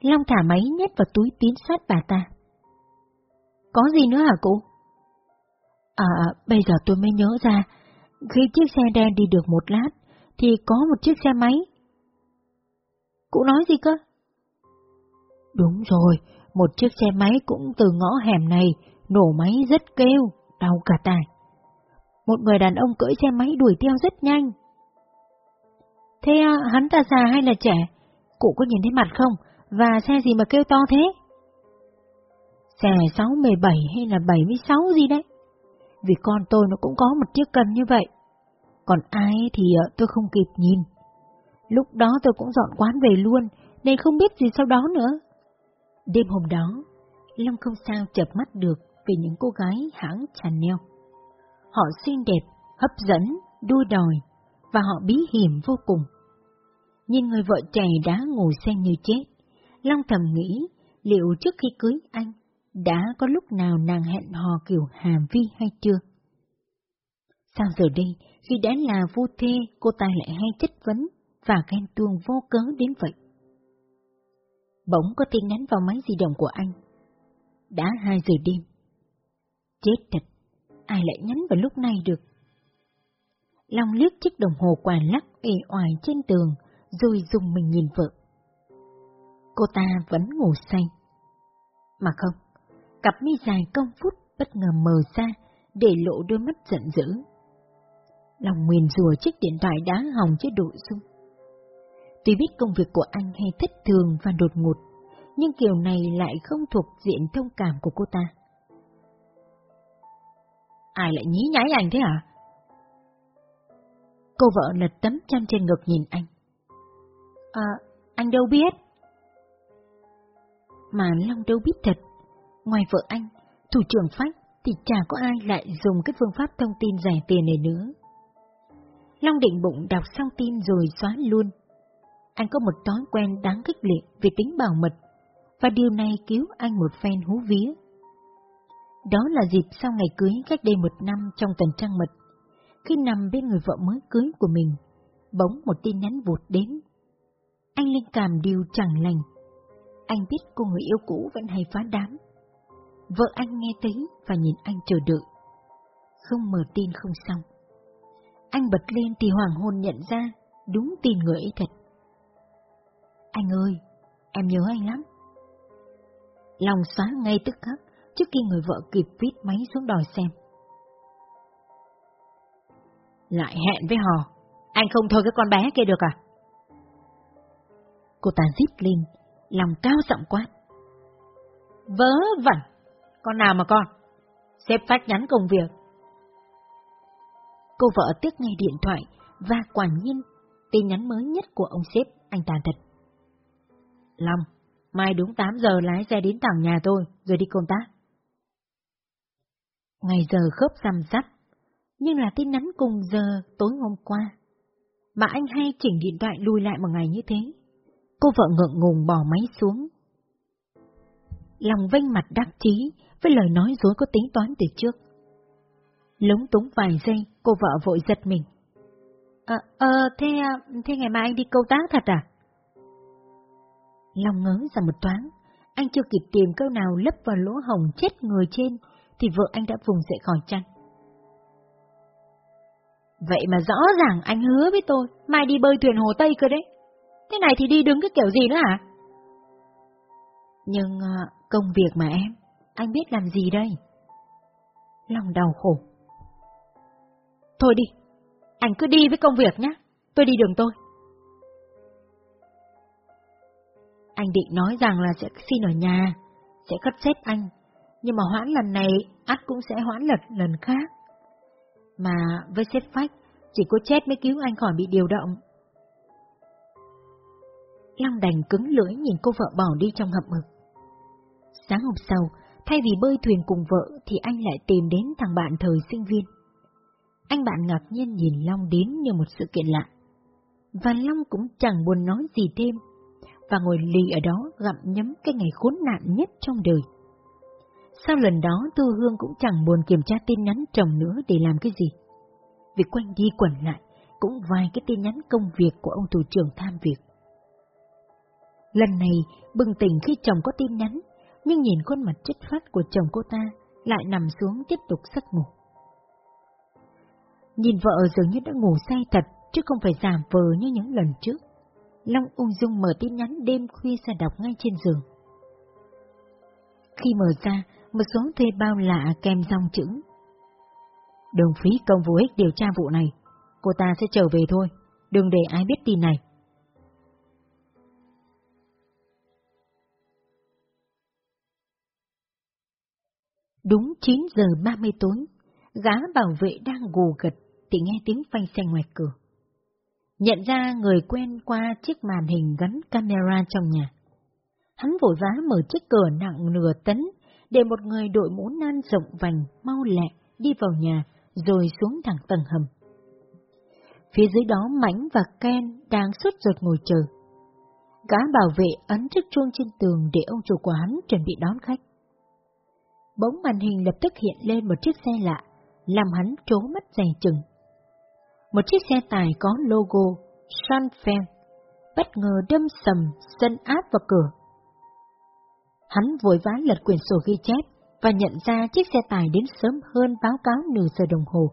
Long thả máy nhét vào túi tín sát bà ta. Có gì nữa hả cô? À, bây giờ tôi mới nhớ ra, khi chiếc xe đen đi được một lát, thì có một chiếc xe máy. Cụ nói gì cơ? Đúng rồi, một chiếc xe máy cũng từ ngõ hẻm này, nổ máy rất kêu, đau cả tai. Một người đàn ông cưỡi xe máy đuổi theo rất nhanh. Thế à, hắn ta già hay là trẻ? Cụ có nhìn thấy mặt không? Và xe gì mà kêu to thế? Xe 67 hay là 76 gì đấy? Vì con tôi nó cũng có một chiếc cần như vậy. Còn ai thì à, tôi không kịp nhìn. Lúc đó tôi cũng dọn quán về luôn, nên không biết gì sau đó nữa. Đêm hôm đó, Long không sao chợp mắt được về những cô gái hãng Chanel. Họ xinh đẹp, hấp dẫn, đua đòi, và họ bí hiểm vô cùng. Nhìn người vợ trẻ đã ngồi xanh như chết, Long thầm nghĩ liệu trước khi cưới anh, đã có lúc nào nàng hẹn hò kiểu hàm vi hay chưa? Sao giờ đây, khi đã là vô thê, cô ta lại hay chất vấn và ghen tuông vô cớ đến vậy? Bỗng có tin nhắn vào máy di động của anh. Đã hai giờ đêm. Chết thật, ai lại nhắn vào lúc này được? Long liếc chiếc đồng hồ quà lắc ê oải trên tường, rồi dùng mình nhìn vợ. Cô ta vẫn ngủ say. Mà không, cặp mi dài công phút bất ngờ mờ ra, để lộ đôi mắt giận dữ. Lòng nguyền rùa chiếc điện thoại đá hỏng chế độ dung. Tuy biết công việc của anh hay thất thường và đột ngột, nhưng kiểu này lại không thuộc diện thông cảm của cô ta. Ai lại nhí nhái anh thế hả? Cô vợ lật tấm chăn trên ngực nhìn anh. À, anh đâu biết. Mà Long đâu biết thật. Ngoài vợ anh, thủ trưởng phách thì chả có ai lại dùng cái phương pháp thông tin rẻ tiền này nữa. Long định bụng đọc xong tin rồi xóa luôn. Anh có một thói quen đáng khích lệ về tính bảo mật, và điều này cứu anh một phen hú vía. Đó là dịp sau ngày cưới cách đây một năm trong tuần trăng mật, khi nằm bên người vợ mới cưới của mình, bỗng một tin nhắn vụt đến. Anh linh cảm điều chẳng lành. Anh biết cô người yêu cũ vẫn hay phá đám. Vợ anh nghe thấy và nhìn anh chờ đợi. Không mở tin không xong. Anh bật lên thì hoàng hôn nhận ra, đúng tin người ấy thật. Anh ơi, em nhớ anh lắm. Lòng xóa ngay tức khắc, trước khi người vợ kịp viết máy xuống đòi xem. Lại hẹn với họ, anh không thôi cái con bé kia được à? Cô ta rít lên, lòng cao giọng quát. Vớ vẩn, con nào mà con? Xếp phách nhắn công việc. Cô vợ tiếc ngay điện thoại, và quả nhiên, tin nhắn mới nhất của ông sếp, anh ta thật. Long, mai đúng 8 giờ lái xe đến thẳng nhà tôi, rồi đi công tác. Ngày giờ khớp rằm rắp, nhưng là tin nhắn cùng giờ tối hôm qua. Mà anh hay chỉnh điện thoại lùi lại một ngày như thế. Cô vợ ngượng ngùng bỏ máy xuống. Lòng vênh mặt đắc chí với lời nói dối có tính toán từ trước. Lúng túng vài giây, cô vợ vội giật mình. Ờ, ờ à, thế, thế ngày mai anh đi câu tác thật à? Long ngớ ra một toán, anh chưa kịp tìm câu nào lấp vào lỗ hồng chết người trên, thì vợ anh đã vùng dậy khỏi chăn. Vậy mà rõ ràng anh hứa với tôi, mai đi bơi thuyền Hồ Tây cơ đấy. Thế này thì đi đứng cái kiểu gì nữa hả? Nhưng ờ, công việc mà em, anh biết làm gì đây? Lòng đau khổ. Thôi đi, anh cứ đi với công việc nhé, tôi đi đường tôi. Anh định nói rằng là sẽ xin ở nhà, sẽ cất xếp anh, nhưng mà hoãn lần này, ắt cũng sẽ hoãn lật lần khác. Mà với xếp phách, chỉ có chết mới cứu anh khỏi bị điều động. Long đành cứng lưỡi nhìn cô vợ bỏ đi trong hậm hực. Sáng hôm sau, thay vì bơi thuyền cùng vợ thì anh lại tìm đến thằng bạn thời sinh viên. Anh bạn ngạc nhiên nhìn Long đến như một sự kiện lạ. Và Long cũng chẳng buồn nói gì thêm, và ngồi lì ở đó gặm nhấm cái ngày khốn nạn nhất trong đời. Sau lần đó Tư Hương cũng chẳng buồn kiểm tra tin nhắn chồng nữa để làm cái gì. Vì quanh đi quẩn lại, cũng vài cái tin nhắn công việc của ông thủ trưởng tham việc. Lần này, bừng tỉnh khi chồng có tin nhắn, nhưng nhìn khuôn mặt chất phát của chồng cô ta, lại nằm xuống tiếp tục giấc ngủ. Nhìn vợ dường như đã ngủ say thật, chứ không phải giảm vờ như những lần trước. Long ung dung mở tin nhắn đêm khuya ra đọc ngay trên giường. Khi mở ra, một số thuê bao lạ kèm dòng chữ. Đồng phí công vô ích điều tra vụ này, cô ta sẽ trở về thôi, đừng để ai biết tin này. Đúng 9 giờ 30 tối, gã bảo vệ đang gù gật thì nghe tiếng phanh xe ngoài cửa. Nhận ra người quen qua chiếc màn hình gắn camera trong nhà. Hắn vội vã mở chiếc cửa nặng nửa tấn để một người đội mũ nan rộng vành mau lẹ đi vào nhà rồi xuống thẳng tầng hầm. Phía dưới đó Mãnh và Ken đang suốt ruột ngồi chờ. Gã bảo vệ ấn chiếc chuông trên tường để ông chủ quán chuẩn bị đón khách. Bỗng màn hình lập tức hiện lên một chiếc xe lạ, làm hắn trố mắt dày chừng. Một chiếc xe tải có logo Sunfen bất ngờ đâm sầm sân áp vào cửa. Hắn vội vã lật quyển sổ ghi chép và nhận ra chiếc xe tải đến sớm hơn báo cáo nửa giờ đồng hồ.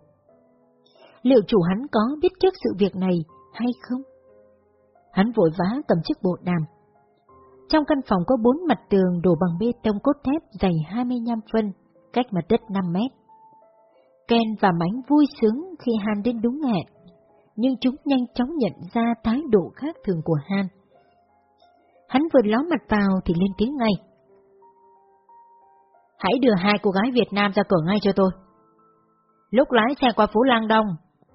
Liệu chủ hắn có biết trước sự việc này hay không? Hắn vội vã cầm chiếc bộ đàm. Trong căn phòng có bốn mặt tường đổ bằng bê tông cốt thép dày 25 phân, cách mặt đất 5 mét. Ken và Mánh vui sướng khi Han đến đúng hẹn, nhưng chúng nhanh chóng nhận ra thái độ khác thường của Han. Hắn vừa ló mặt vào thì lên tiếng ngay. Hãy đưa hai cô gái Việt Nam ra cửa ngay cho tôi. Lúc lái xe qua phố Lang Đông,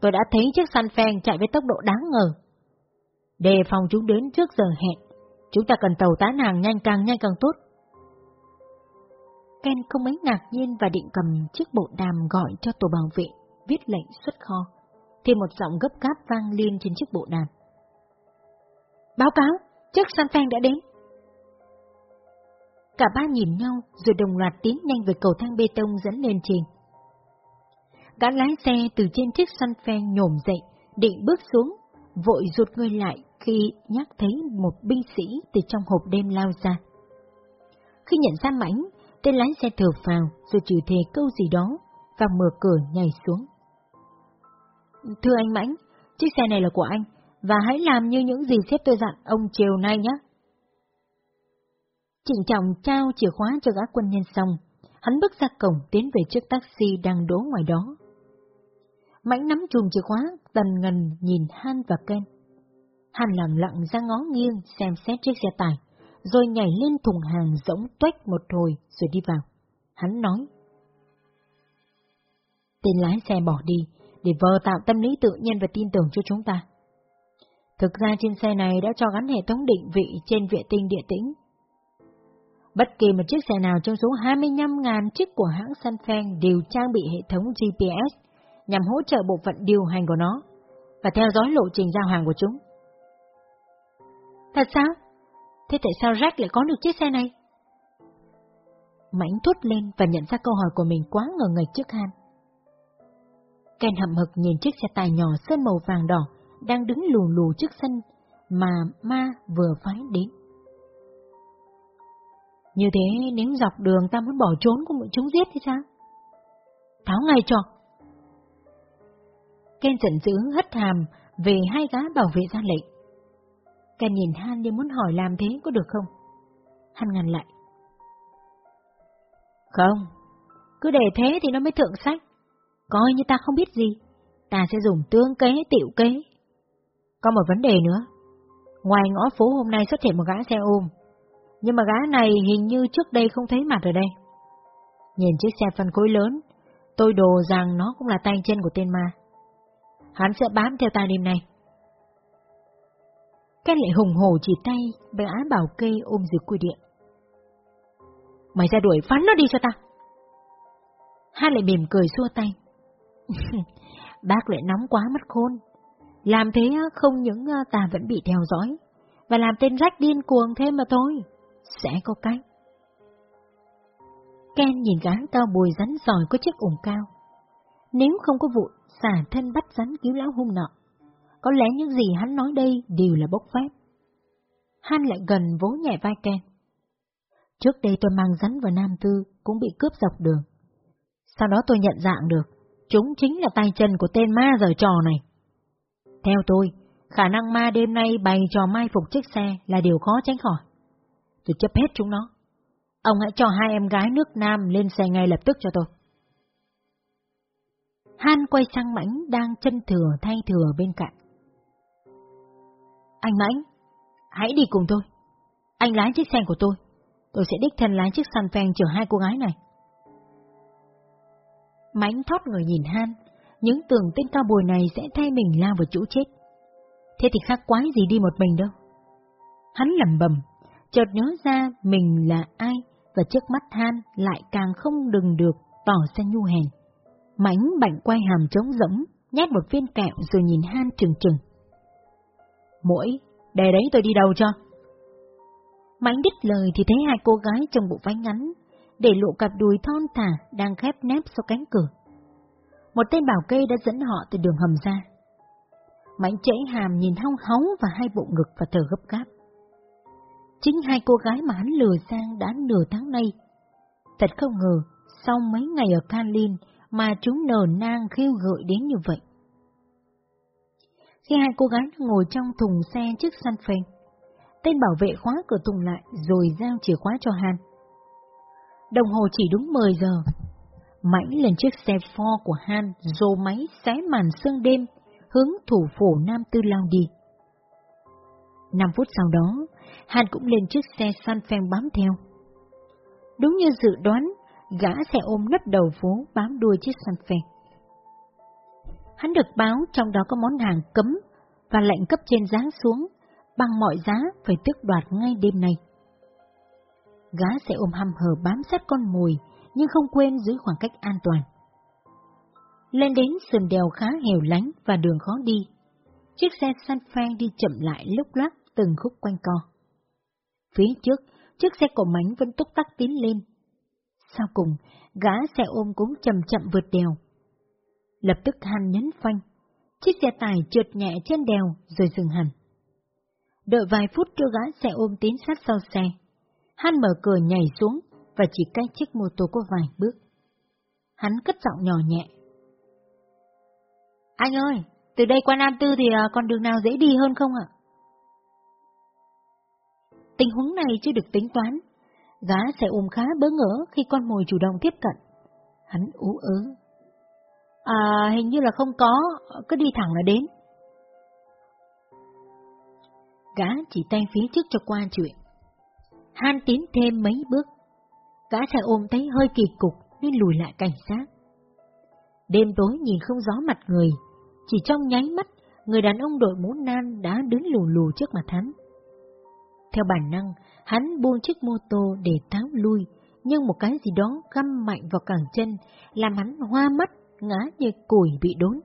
tôi đã thấy chiếc săn Phen chạy với tốc độ đáng ngờ. Đề phòng chúng đến trước giờ hẹn, chúng ta cần tàu tán hàng nhanh càng nhanh càng tốt. Ken không mấy ngạc nhiên và định cầm chiếc bộ đàm gọi cho tổ bảo vệ, viết lệnh xuất kho, thì một giọng gấp gáp vang lên trên chiếc bộ đàm. Báo cáo, chiếc San Phen đã đến. Cả ba nhìn nhau rồi đồng loạt tiến nhanh về cầu thang bê tông dẫn lên trên. Gã lái xe từ trên chiếc San Phen nhổm dậy, định bước xuống, vội rụt người lại khi nhắc thấy một binh sĩ từ trong hộp đêm lao ra. Khi nhận ra mảnh, tên lái xe thở phào rồi chửi thề câu gì đó và mở cửa nhảy xuống. Thưa anh Mãnh, chiếc xe này là của anh, và hãy làm như những gì xếp tôi dặn ông chiều nay nhé. Trịnh trọng trao chìa khóa cho gã quân nhân xong, hắn bước ra cổng tiến về chiếc taxi đang đỗ ngoài đó. Mãnh nắm chùm chìa khóa, tần ngần nhìn Han và Ken. Han lặng lặng ra ngó nghiêng xem xét chiếc xe tải, rồi nhảy lên thùng hàng rỗng tuếch một hồi rồi đi vào. Hắn nói. Tên lái xe bỏ đi, để vờ tạo tâm lý tự nhiên và tin tưởng cho chúng ta. Thực ra trên xe này đã cho gắn hệ thống định vị trên vệ tinh địa tĩnh. Bất kỳ một chiếc xe nào trong số 25.000 chiếc của hãng Sanfeng đều trang bị hệ thống GPS nhằm hỗ trợ bộ phận điều hành của nó và theo dõi lộ trình giao hàng của chúng. Thật sao? Thế tại sao Jack lại có được chiếc xe này? Mãnh thốt lên và nhận ra câu hỏi của mình quá ngờ ngợi trước Han. Ken hậm hực nhìn chiếc xe tài nhỏ sơn màu vàng đỏ đang đứng lù lù trước sân mà ma vừa phái đến. Như thế nếu dọc đường ta muốn bỏ trốn cũng bị chúng giết thì sao? Tháo ngay cho. Ken giận dữ hất hàm về hai gã bảo vệ ra lệnh. Ken nhìn Han như muốn hỏi làm thế có được không? Han ngăn lại. Không, cứ để thế thì nó mới thượng sách. Coi như ta không biết gì, ta sẽ dùng tương kế tiểu kế. Có một vấn đề nữa, ngoài ngõ phố hôm nay xuất hiện một gã xe ôm, nhưng mà gã này hình như trước đây không thấy mặt ở đây. Nhìn chiếc xe phân khối lớn, tôi đồ rằng nó cũng là tay chân của tên ma. Hắn sẽ bám theo ta đêm nay. Cái lệ hùng hổ chỉ tay, gã bảo kê ôm dưới quy điện. Mày ra đuổi phán nó đi cho ta. Hai lại mỉm cười xua tay. Bác lại nóng quá mất khôn. Làm thế không những ta vẫn bị theo dõi, và làm tên rách điên cuồng thêm mà thôi. Sẽ có cách. Ken nhìn gã cao bùi rắn giỏi có chiếc ủng cao. Nếu không có vụ xả thân bắt rắn cứu lão hung nọ, có lẽ những gì hắn nói đây đều là bốc phép. Han lại gần vỗ nhẹ vai Ken. Trước đây tôi mang rắn vào Nam Tư cũng bị cướp dọc đường. Sau đó tôi nhận dạng được, chúng chính là tay chân của tên ma giờ trò này. Theo tôi, khả năng ma đêm nay bày trò mai phục chiếc xe là điều khó tránh khỏi. Tôi chấp hết chúng nó. Ông hãy cho hai em gái nước Nam lên xe ngay lập tức cho tôi. Han quay sang Mãnh đang chân thừa thay thừa bên cạnh. Anh Mãnh, hãy đi cùng tôi. Anh lái chiếc xe của tôi. Tôi sẽ đích thân lái chiếc săn phèn chở hai cô gái này. Mánh thoát người nhìn Han, những tưởng tên cao bồi này sẽ thay mình lao vào chỗ chết. Thế thì khác quái gì đi một mình đâu. Hắn lầm bầm, chợt nhớ ra mình là ai, và trước mắt Han lại càng không đừng được tỏ ra nhu hèn. Mánh bạnh quay hàm trống rỗng, nhét một viên kẹo rồi nhìn Han trừng trừng. Mỗi, để đấy tôi đi đâu cho? Mánh đứt lời thì thấy hai cô gái trong bộ váy ngắn, để lộ cặp đùi thon thả đang khép nép sau cánh cửa. Một tên bảo kê đã dẫn họ từ đường hầm ra. Mãnh chảy hàm nhìn hong hóng và hai bộ ngực và thở gấp gáp. Chính hai cô gái mà hắn lừa sang đã nửa tháng nay. Thật không ngờ, sau mấy ngày ở Canlin mà chúng nở nang khiêu gợi đến như vậy. Khi hai cô gái ngồi trong thùng xe trước săn phèn, tên bảo vệ khóa cửa thùng lại rồi giao chìa khóa cho Han. Đồng hồ chỉ đúng 10 giờ. Mãnh lên chiếc xe Ford của Han rồ máy xé màn sương đêm, hướng thủ phủ Nam Tư lao đi. Năm phút sau đó, Han cũng lên chiếc xe San phen bám theo. Đúng như dự đoán, gã xe ôm nấp đầu phố bám đuôi chiếc San phen. Hắn được báo trong đó có món hàng cấm và lệnh cấp trên giáng xuống, bằng mọi giá phải tước đoạt ngay đêm nay. Gã sẽ ôm hăm hờ bám sát con mồi, nhưng không quên giữ khoảng cách an toàn. Lên đến sườn đèo khá hẻo lánh và đường khó đi. Chiếc xe San Phan đi chậm lại lúc lắc từng khúc quanh co. Phía trước, chiếc xe cổ mánh vẫn túc tắc tiến lên. Sau cùng, gã xe ôm cũng chậm chậm vượt đèo. Lập tức Han nhấn phanh. Chiếc xe tải trượt nhẹ trên đèo rồi dừng hẳn. Đợi vài phút cho gã xe ôm tiến sát sau xe. Han mở cửa nhảy xuống và chỉ cách chiếc mô tô có vài bước. Hắn cất giọng nhỏ nhẹ. Anh ơi, từ đây qua Nam Tư thì à, còn đường nào dễ đi hơn không ạ? Tình huống này chưa được tính toán. Gã sẽ ôm khá bỡ ngỡ khi con mồi chủ động tiếp cận. Hắn ú ớ. À, hình như là không có, cứ đi thẳng là đến. Gã chỉ tay phía trước cho qua chuyện. Han tiến thêm mấy bước. Gã xe ôm thấy hơi kỳ cục nên lùi lại cảnh sát. Đêm tối nhìn không rõ mặt người, chỉ trong nháy mắt, người đàn ông đội mũ nan đã đứng lù lù trước mặt hắn. Theo bản năng, hắn buông chiếc mô tô để tháo lui, nhưng một cái gì đó găm mạnh vào cẳng chân, làm hắn hoa mắt, ngã như củi bị đốn.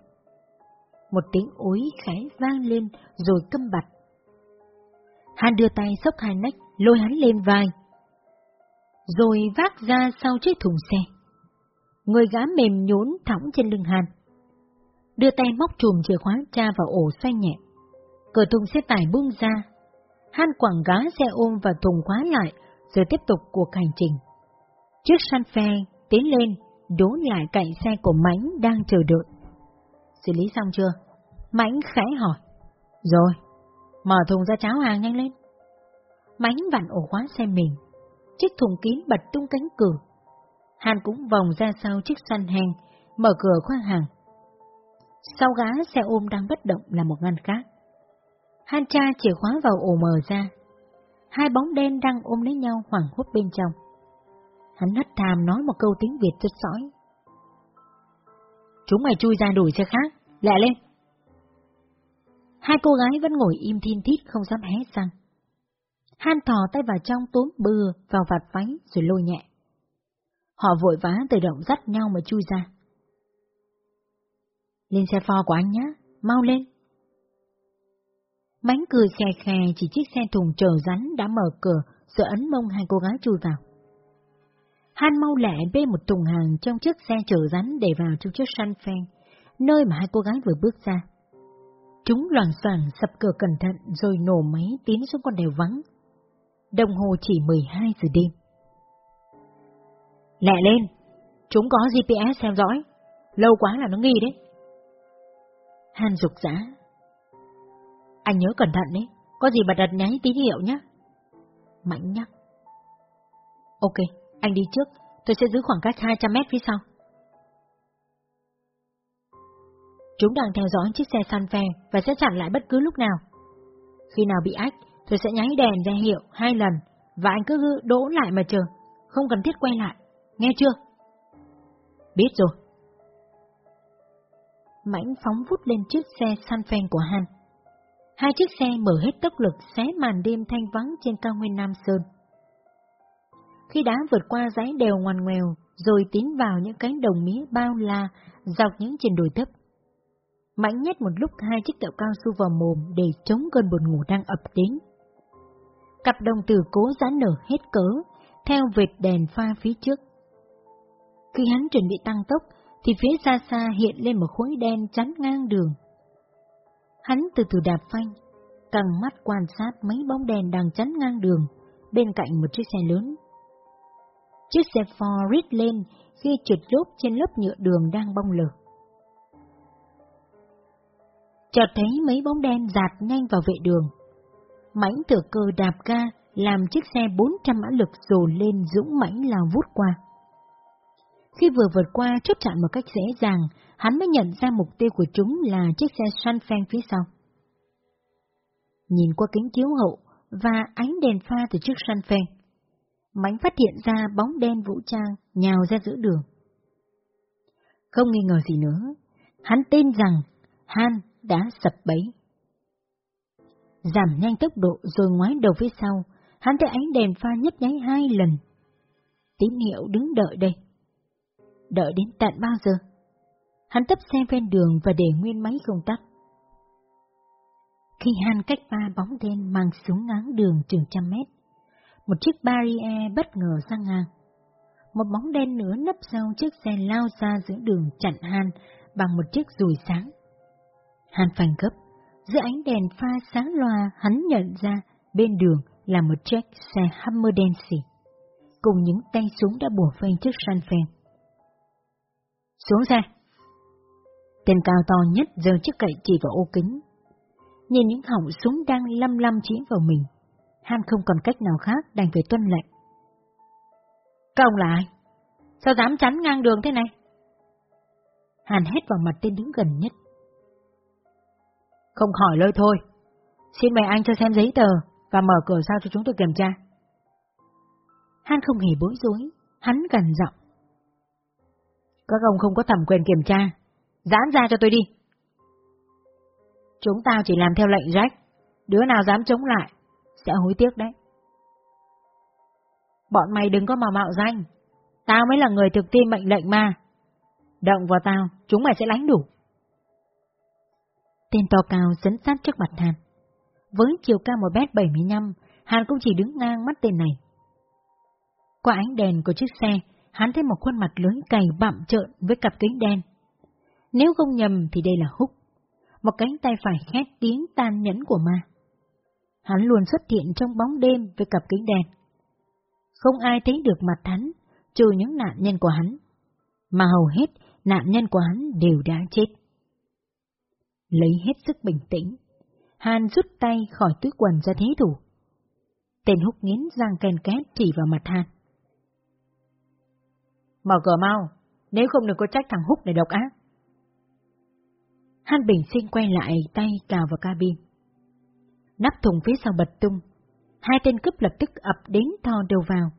Một tiếng ối khẽ vang lên rồi câm bặt. Hắn đưa tay xốc hai nách, lôi hắn lên vai, rồi vác ra sau chiếc thùng xe. Người gã mềm nhốn thõng trên lưng Hàn. Đưa tay móc chùm chìa khóa cha vào ổ xoay nhẹ. Cửa thùng xe tải buông ra. Han quảng gá xe ôm và thùng khóa lại, rồi tiếp tục cuộc hành trình. Chiếc san phe tiến lên, đố lại cạnh xe của Mãnh đang chờ đợi. Xử lý xong chưa? Mãnh khẽ hỏi. Rồi, mở thùng ra cháo hàng nhanh lên máy vặn ổ khóa xe mình, chiếc thùng kín bật tung cánh cửa. Hàn cũng vòng ra sau chiếc săn hèn mở cửa khoang hàng. Sau gá xe ôm đang bất động là một ngăn khác. Hàn cha chìa khóa vào ổ mở ra. Hai bóng đen đang ôm lấy nhau hoảng hốt bên trong. Hắn hất thàm nói một câu tiếng Việt rất sõi. Chúng mày chui ra đuổi xe khác, lẹ lên. Hai cô gái vẫn ngồi im thiên thít không dám hé răng. Han thò tay vào trong túm bừa vào vạt váy rồi lôi nhẹ. Họ vội vã tự động dắt nhau mà chui ra. Lên xe pho của anh nhé, mau lên. Mánh cười khè khè chỉ chiếc xe thùng chờ rắn đã mở cửa rồi ấn mông hai cô gái chui vào. Han mau lẹ bê một thùng hàng trong chiếc xe chở rắn để vào trong chiếc săn phen, nơi mà hai cô gái vừa bước ra. Chúng loảng xoảng sập cửa cẩn thận rồi nổ máy tiến xuống con đèo vắng. Đồng hồ chỉ 12 giờ đêm. Lẹ lên, chúng có GPS theo dõi, lâu quá là nó nghi đấy. Han rục rã. Anh nhớ cẩn thận đấy, có gì mà đặt nháy tín hiệu nhé. Mạnh nhắc. Ok, anh đi trước, tôi sẽ giữ khoảng cách 200 mét phía sau. Chúng đang theo dõi chiếc xe săn phe và sẽ chặn lại bất cứ lúc nào. Khi nào bị ách, tôi sẽ nháy đèn ra hiệu hai lần và anh cứ đỗ lại mà chờ, không cần thiết quay lại, nghe chưa? Biết rồi. Mãnh phóng vút lên chiếc xe săn phen của Han. Hai chiếc xe mở hết tốc lực xé màn đêm thanh vắng trên cao nguyên Nam Sơn. Khi đá vượt qua dãy đèo ngoằn ngoèo, rồi tiến vào những cánh đồng mía bao la, dọc những trên đồi thấp. Mãnh nhét một lúc hai chiếc kẹo cao su vào mồm để chống cơn buồn ngủ đang ập đến. Cặp đồng tử cố giãn nở hết cớ, theo vệt đèn pha phía trước. Khi hắn chuẩn bị tăng tốc, thì phía xa xa hiện lên một khối đen chắn ngang đường. Hắn từ từ đạp phanh, căng mắt quan sát mấy bóng đèn đang chắn ngang đường, bên cạnh một chiếc xe lớn. Chiếc xe Ford rít lên khi trượt lốp trên lớp nhựa đường đang bong lở. Chợt thấy mấy bóng đen dạt nhanh vào vệ đường. Mãnh thừa cơ đạp ga làm chiếc xe 400 mã lực dồ lên dũng mãnh lao vút qua. Khi vừa vượt qua chốt chặn một cách dễ dàng, hắn mới nhận ra mục tiêu của chúng là chiếc xe săn phanh phía sau. Nhìn qua kính chiếu hậu và ánh đèn pha từ chiếc săn phanh, mảnh phát hiện ra bóng đen vũ trang nhào ra giữa đường. Không nghi ngờ gì nữa, hắn tin rằng Han đã sập bẫy. Giảm nhanh tốc độ rồi ngoái đầu phía sau, hắn thấy ánh đèn pha nhấp nháy hai lần. Tín hiệu đứng đợi đây. Đợi đến tận bao giờ? Hắn tấp xe ven đường và để nguyên máy không tắt. Khi Han cách ba bóng đen mang súng ngáng đường chừng trăm mét, một chiếc barrier bất ngờ sang ngang. Một bóng đen nữa nấp sau chiếc xe lao ra giữa đường chặn Han bằng một chiếc rùi sáng. Han phanh gấp, giữa ánh đèn pha sáng loa hắn nhận ra bên đường là một chiếc xe Hummer đen xì, cùng những tay súng đã bùa vây trước săn phèn. Xuống xe! Tên cao to nhất giờ chiếc cậy chỉ vào ô kính. Nhìn những họng súng đang lăm lăm chỉ vào mình, Han không còn cách nào khác đành phải tuân lệnh. Các ông là ai? Sao dám chắn ngang đường thế này? Hàn hét vào mặt tên đứng gần nhất. Không hỏi lời thôi. Xin mời anh cho xem giấy tờ và mở cửa sao cho chúng tôi kiểm tra. Han không hề bối rối, hắn gần giọng. Các ông không có thẩm quyền kiểm tra, dán ra cho tôi đi. Chúng ta chỉ làm theo lệnh Jack, đứa nào dám chống lại, sẽ hối tiếc đấy. Bọn mày đừng có mà mạo danh, tao mới là người thực thi mệnh lệnh mà. Động vào tao, chúng mày sẽ lánh đủ. Tên to cao dẫn sát trước mặt Hàn. Với chiều cao 1m75, Hàn cũng chỉ đứng ngang mắt tên này. Qua ánh đèn của chiếc xe, hắn thấy một khuôn mặt lớn cày bặm trợn với cặp kính đen. Nếu không nhầm thì đây là Húc, một cánh tay phải khét tiếng tan nhẫn của ma. Hắn luôn xuất hiện trong bóng đêm với cặp kính đen. Không ai thấy được mặt hắn, trừ những nạn nhân của hắn. Mà hầu hết, nạn nhân của hắn đều đã chết. Lấy hết sức bình tĩnh, Hàn rút tay khỏi túi quần ra thế thủ. Tên húc nghiến răng ken két chỉ vào mặt Hàn. Mở cửa mau, nếu không đừng có trách thằng húc này độc ác. Han Bình sinh quay lại tay cào vào cabin. Nắp thùng phía sau bật tung, hai tên cướp lập tức ập đến thò đầu vào.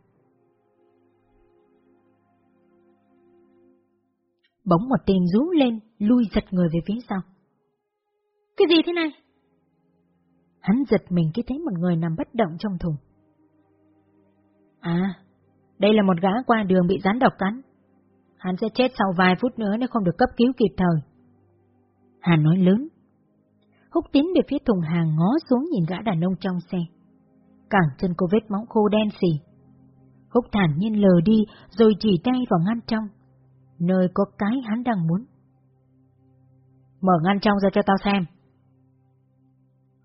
Bỗng một tên rú lên, lui giật người về phía sau. Cái gì thế này? Hắn giật mình khi thấy một người nằm bất động trong thùng. À, đây là một gã qua đường bị rắn độc cắn. Hắn sẽ chết sau vài phút nữa nếu không được cấp cứu kịp thời. hắn nói lớn. Húc tiến về phía thùng hàng ngó xuống nhìn gã đàn ông trong xe. Cẳng chân cô vết máu khô đen xì. Húc thản nhiên lờ đi rồi chỉ tay vào ngăn trong, nơi có cái hắn đang muốn. Mở ngăn trong ra cho tao xem.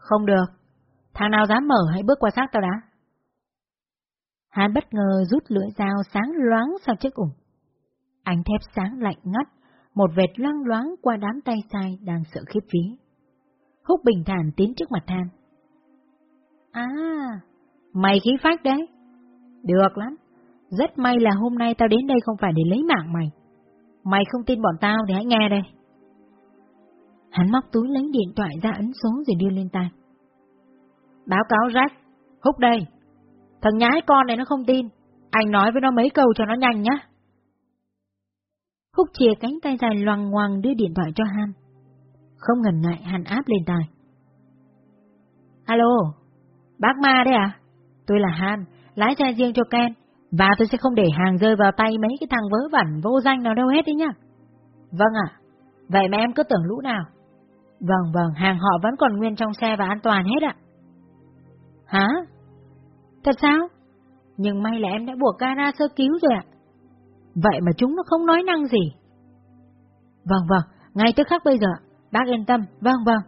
Không được, thằng nào dám mở hãy bước qua xác tao đã. Hắn bất ngờ rút lưỡi dao sáng loáng sau chiếc ủng. Ánh thép sáng lạnh ngắt, một vệt loang loáng qua đám tay sai đang sợ khiếp ví. Húc bình thản tiến trước mặt Han. À, mày khí phách đấy. Được lắm. Rất may là hôm nay tao đến đây không phải để lấy mạng mày. Mày không tin bọn tao thì hãy nghe đây. Hắn móc túi lấy điện thoại ra ấn số rồi đưa lên tay. Báo cáo Jack, Húc đây. Thằng nhái con này nó không tin. Anh nói với nó mấy câu cho nó nhanh nhá. Húc chìa cánh tay dài loằng ngoằng đưa điện thoại cho Han. Không ngần ngại Han áp lên tai. Alo, bác ma đấy à? Tôi là Han, lái xe riêng cho Ken, và tôi sẽ không để hàng rơi vào tay mấy cái thằng vớ vẩn vô danh nào đâu hết đấy nhá. Vâng ạ, vậy mà em cứ tưởng lũ nào? Vâng vâng, hàng họ vẫn còn nguyên trong xe và an toàn hết ạ. Hả? Thật sao? Nhưng may là em đã buộc gara sơ cứu rồi ạ. Vậy mà chúng nó không nói năng gì. Vâng vâng, ngay tức khắc bây giờ, bác yên tâm, vâng vâng.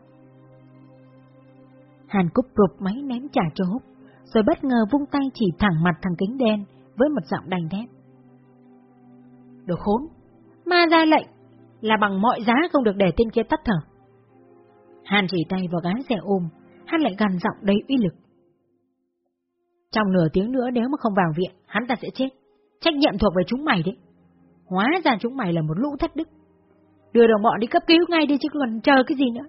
Hàn Cúc rụp máy ném trả cho Húc, rồi bất ngờ vung tay chỉ thẳng mặt thằng kính đen với một giọng đành thép. Đồ khốn, ma ra lệnh là bằng mọi giá không được để tên kia tắt thở. Hàn chỉ tay vào gái xe ôm, hắn lại gằn giọng đầy uy lực. Trong nửa tiếng nữa nếu mà không vào viện, hắn ta sẽ chết. Trách nhiệm thuộc về chúng mày đấy. Hóa ra chúng mày là một lũ thất đức. Đưa đồng bọn đi cấp cứu ngay đi chứ còn chờ cái gì nữa.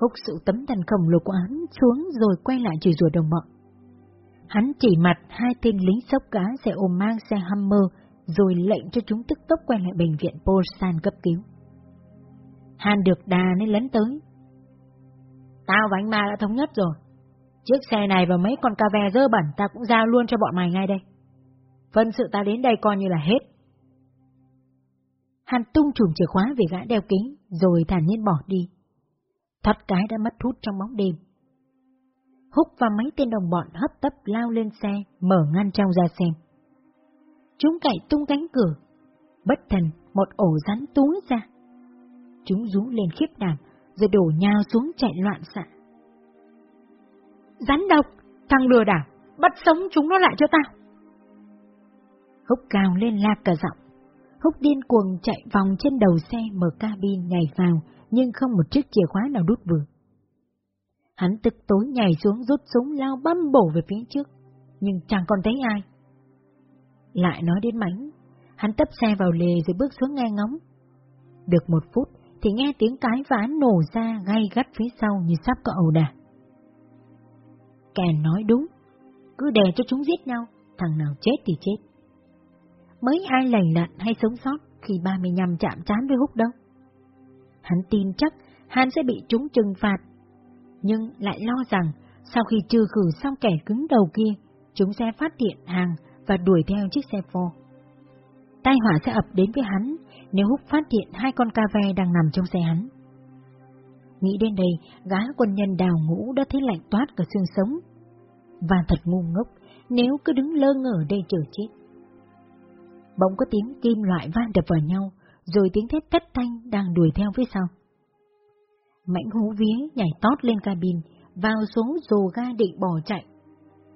Húc sự tấm thần khổng lồ của hắn xuống rồi quay lại chửi rủa đồng bọn. Hắn chỉ mặt hai tên lính sốc cá sẽ ôm mang xe Hummer rồi lệnh cho chúng tức tốc quay lại bệnh viện Polsan cấp cứu. Hàn được đà nên lấn tới. Tao và anh ma đã thống nhất rồi. Chiếc xe này và mấy con ca ve dơ bẩn ta cũng giao luôn cho bọn mày ngay đây. Phân sự ta đến đây coi như là hết. hắn tung chùm chìa khóa về gã đeo kính, rồi thản nhiên bỏ đi. Thoát cái đã mất hút trong bóng đêm. Húc và mấy tên đồng bọn hấp tấp lao lên xe, mở ngăn trong ra xem. Chúng cậy tung cánh cửa. Bất thần, một ổ rắn túi ra. Chúng rú lên khiếp đảm, rồi đổ nhào xuống chạy loạn xạ. Rắn độc, thằng lừa đảo, bắt sống chúng nó lại cho tao. Húc cao lên la cả giọng. Húc điên cuồng chạy vòng trên đầu xe mở cabin nhảy vào, nhưng không một chiếc chìa khóa nào đút vừa. Hắn tức tối nhảy xuống rút súng lao băm bổ về phía trước, nhưng chẳng còn thấy ai. Lại nói đến mảnh, hắn tấp xe vào lề rồi bước xuống nghe ngóng. Được một phút thì nghe tiếng cái ván nổ ra gay gắt phía sau như sắp có ẩu đả. Càng nói đúng, cứ đè cho chúng giết nhau, thằng nào chết thì chết. Mấy ai lành lặn hay sống sót khi 35 chạm chán với hút đâu. Hắn tin chắc hắn sẽ bị chúng trừng phạt, nhưng lại lo rằng sau khi trừ khử xong kẻ cứng đầu kia, chúng sẽ phát hiện hàng và đuổi theo chiếc xe Ford. Tai họa sẽ ập đến với hắn nếu hút phát hiện hai con ca ve đang nằm trong xe hắn. Nghĩ đến đây, gã quân nhân đào ngũ đã thấy lạnh toát cả xương sống. Và thật ngu ngốc nếu cứ đứng lơ ngờ đây chờ chết. Bỗng có tiếng kim loại van đập vào nhau, rồi tiếng thét thất thanh đang đuổi theo phía sau. Mãnh hú vía nhảy tót lên cabin, vào xuống rồ ga định bỏ chạy.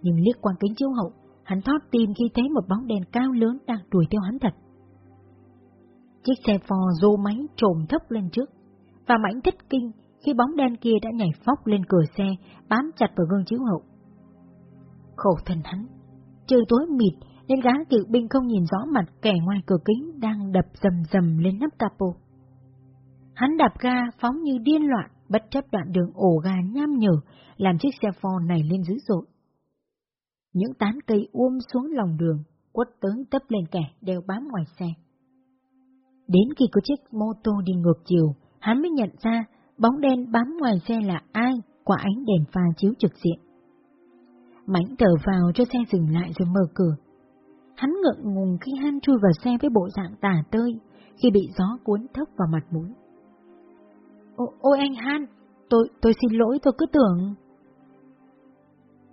Nhưng liếc qua kính chiếu hậu, hắn thoát tim khi thấy một bóng đèn cao lớn đang đuổi theo hắn thật. Chiếc xe phò dô máy trồm thấp lên trước, và mãnh thất kinh khi bóng đen kia đã nhảy phóc lên cửa xe, bám chặt vào gương chiếu hậu. Khổ thân hắn, trời tối mịt nên gã cựu binh không nhìn rõ mặt kẻ ngoài cửa kính đang đập rầm rầm lên nắp capo. Hắn đạp ga phóng như điên loạn, bất chấp đoạn đường ổ gà nham nhở, làm chiếc xe Ford này lên dữ dội. Những tán cây uôm xuống lòng đường, quất tới tấp lên kẻ đeo bám ngoài xe. Đến khi có chiếc mô tô đi ngược chiều, hắn mới nhận ra bóng đen bám ngoài xe là ai qua ánh đèn pha chiếu trực diện. Mảnh thở vào cho xe dừng lại rồi mở cửa. Hắn ngượng ngùng khi Han chui vào xe với bộ dạng tả tơi, khi bị gió cuốn thốc vào mặt mũi. Ô, ôi anh Han, tôi, tôi xin lỗi tôi cứ tưởng...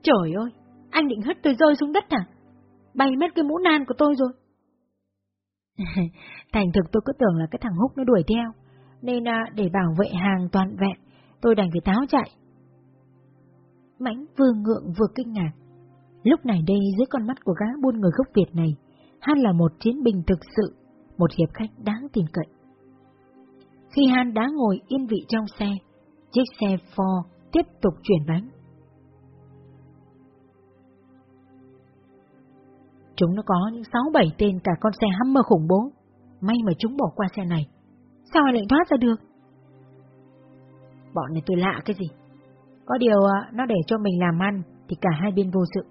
Trời ơi, anh định hất tôi rơi xuống đất à? Bay mất cái mũ nan của tôi rồi. Thành thực tôi cứ tưởng là cái thằng Húc nó đuổi theo, nên à, để bảo vệ hàng toàn vẹn, tôi đành phải táo chạy. Mãnh vừa ngượng vừa kinh ngạc. Lúc này đây dưới con mắt của gã buôn người gốc Việt này, Han là một chiến binh thực sự, một hiệp khách đáng tin cậy. Khi Han đã ngồi yên vị trong xe, chiếc xe Ford tiếp tục chuyển bánh. Chúng nó có những sáu bảy tên cả con xe Hummer khủng bố. May mà chúng bỏ qua xe này. Sao lại thoát ra được? Bọn này tôi lạ cái gì? Có điều à, nó để cho mình làm ăn thì cả hai bên vô sự.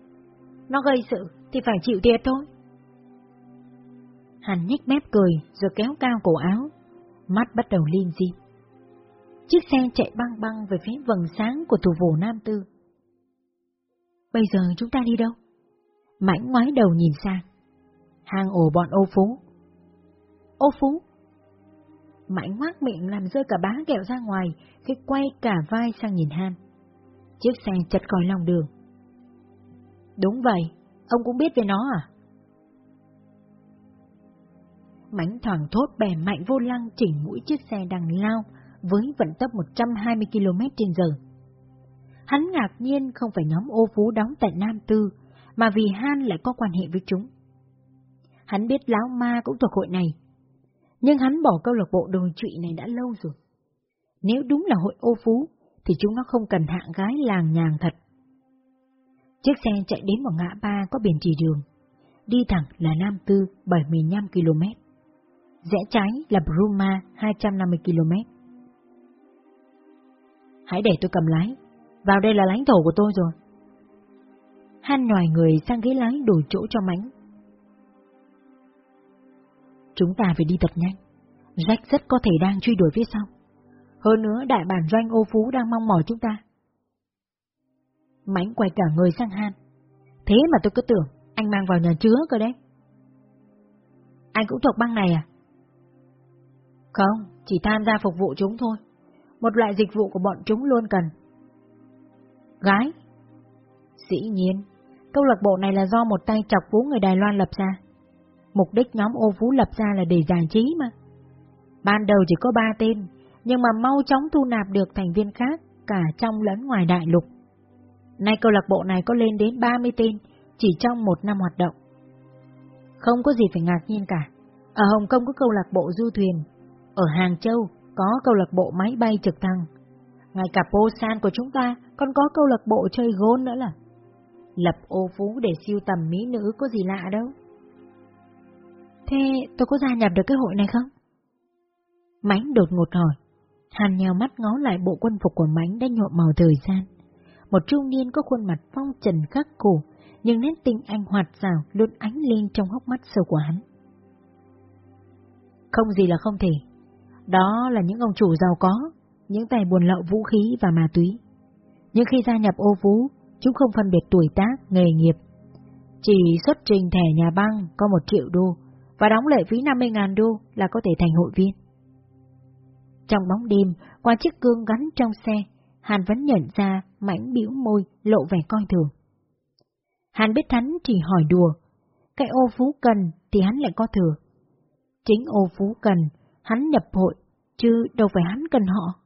Nó gây sự thì phải chịu thiệt thôi. Hắn nhếch mép cười rồi kéo cao cổ áo, mắt bắt đầu liên di. Chiếc xe chạy băng băng về phía vầng sáng của thủ phủ Nam Tư. Bây giờ chúng ta đi đâu? Mãnh ngoái đầu nhìn sang. Hang ổ bọn ô phú. Ô phú? Mãi ngoác miệng làm rơi cả bá kẹo ra ngoài khi quay cả vai sang nhìn Han. Chiếc xe chật khỏi lòng đường. Đúng vậy, ông cũng biết về nó à? Mánh thoảng thốt bè mạnh vô lăng chỉnh mũi chiếc xe đang lao với vận tốc 120 km/h. Hắn ngạc nhiên không phải nhóm ô phú đóng tại Nam Tư, mà vì Han lại có quan hệ với chúng. Hắn biết Lão Ma cũng thuộc hội này, nhưng hắn bỏ câu lạc bộ đồi trụy này đã lâu rồi. Nếu đúng là hội ô phú, thì chúng nó không cần hạng gái làng nhàng thật. Chiếc xe chạy đến một ngã ba có biển chỉ đường. đi thẳng là Nam Tư 75 km. Rẽ trái là Bruma 250 km. Hãy để tôi cầm lái, vào đây là lãnh thổ của tôi rồi. Han nhòi người sang ghế lái đổi chỗ cho mánh. Chúng ta phải đi thật nhanh. Jack rất có thể đang truy đuổi phía sau. Hơn nữa đại bản doanh ô phú đang mong mỏi chúng ta. Mãnh quay cả người sang Han. Thế mà tôi cứ tưởng anh mang vào nhà chứa cơ đấy. Anh cũng thuộc băng này à? Không, chỉ tham gia phục vụ chúng thôi. Một loại dịch vụ của bọn chúng luôn cần. Gái? Dĩ nhiên, câu lạc bộ này là do một tay chọc phú người Đài Loan lập ra. Mục đích nhóm ô phú lập ra là để giải trí mà. Ban đầu chỉ có ba tên, nhưng mà mau chóng thu nạp được thành viên khác, cả trong lẫn ngoài đại lục. Nay câu lạc bộ này có lên đến 30 tên, chỉ trong một năm hoạt động. Không có gì phải ngạc nhiên cả. Ở Hồng Kông có câu lạc bộ du thuyền, ở Hàng Châu có câu lạc bộ máy bay trực thăng. Ngay cả Posan của chúng ta còn có câu lạc bộ chơi gôn nữa là. Lập ô phú để siêu tầm mỹ nữ có gì lạ đâu. Thế tôi có gia nhập được cái hội này không? Mánh đột ngột hỏi. Hàn nhào mắt ngó lại bộ quân phục của Mánh đã nhuộm màu thời gian. Một trung niên có khuôn mặt phong trần khắc cổ, nhưng nét tinh anh hoạt rào luôn ánh lên trong hốc mắt sâu của hắn. Không gì là không thể. Đó là những ông chủ giàu có, những tay buồn lậu vũ khí và ma túy. Nhưng khi gia nhập ô vũ, chúng không phân biệt tuổi tác, nghề nghiệp. Chỉ xuất trình thẻ nhà băng có một triệu đô và đóng lệ phí 50.000 đô là có thể thành hội viên. Trong bóng đêm, qua chiếc gương gắn trong xe, Hàn vẫn nhận ra mảnh biểu môi lộ vẻ coi thường. Hàn biết hắn chỉ hỏi đùa, cái ô phú cần thì hắn lại có thừa. Chính ô phú cần, hắn nhập hội, chứ đâu phải hắn cần họ.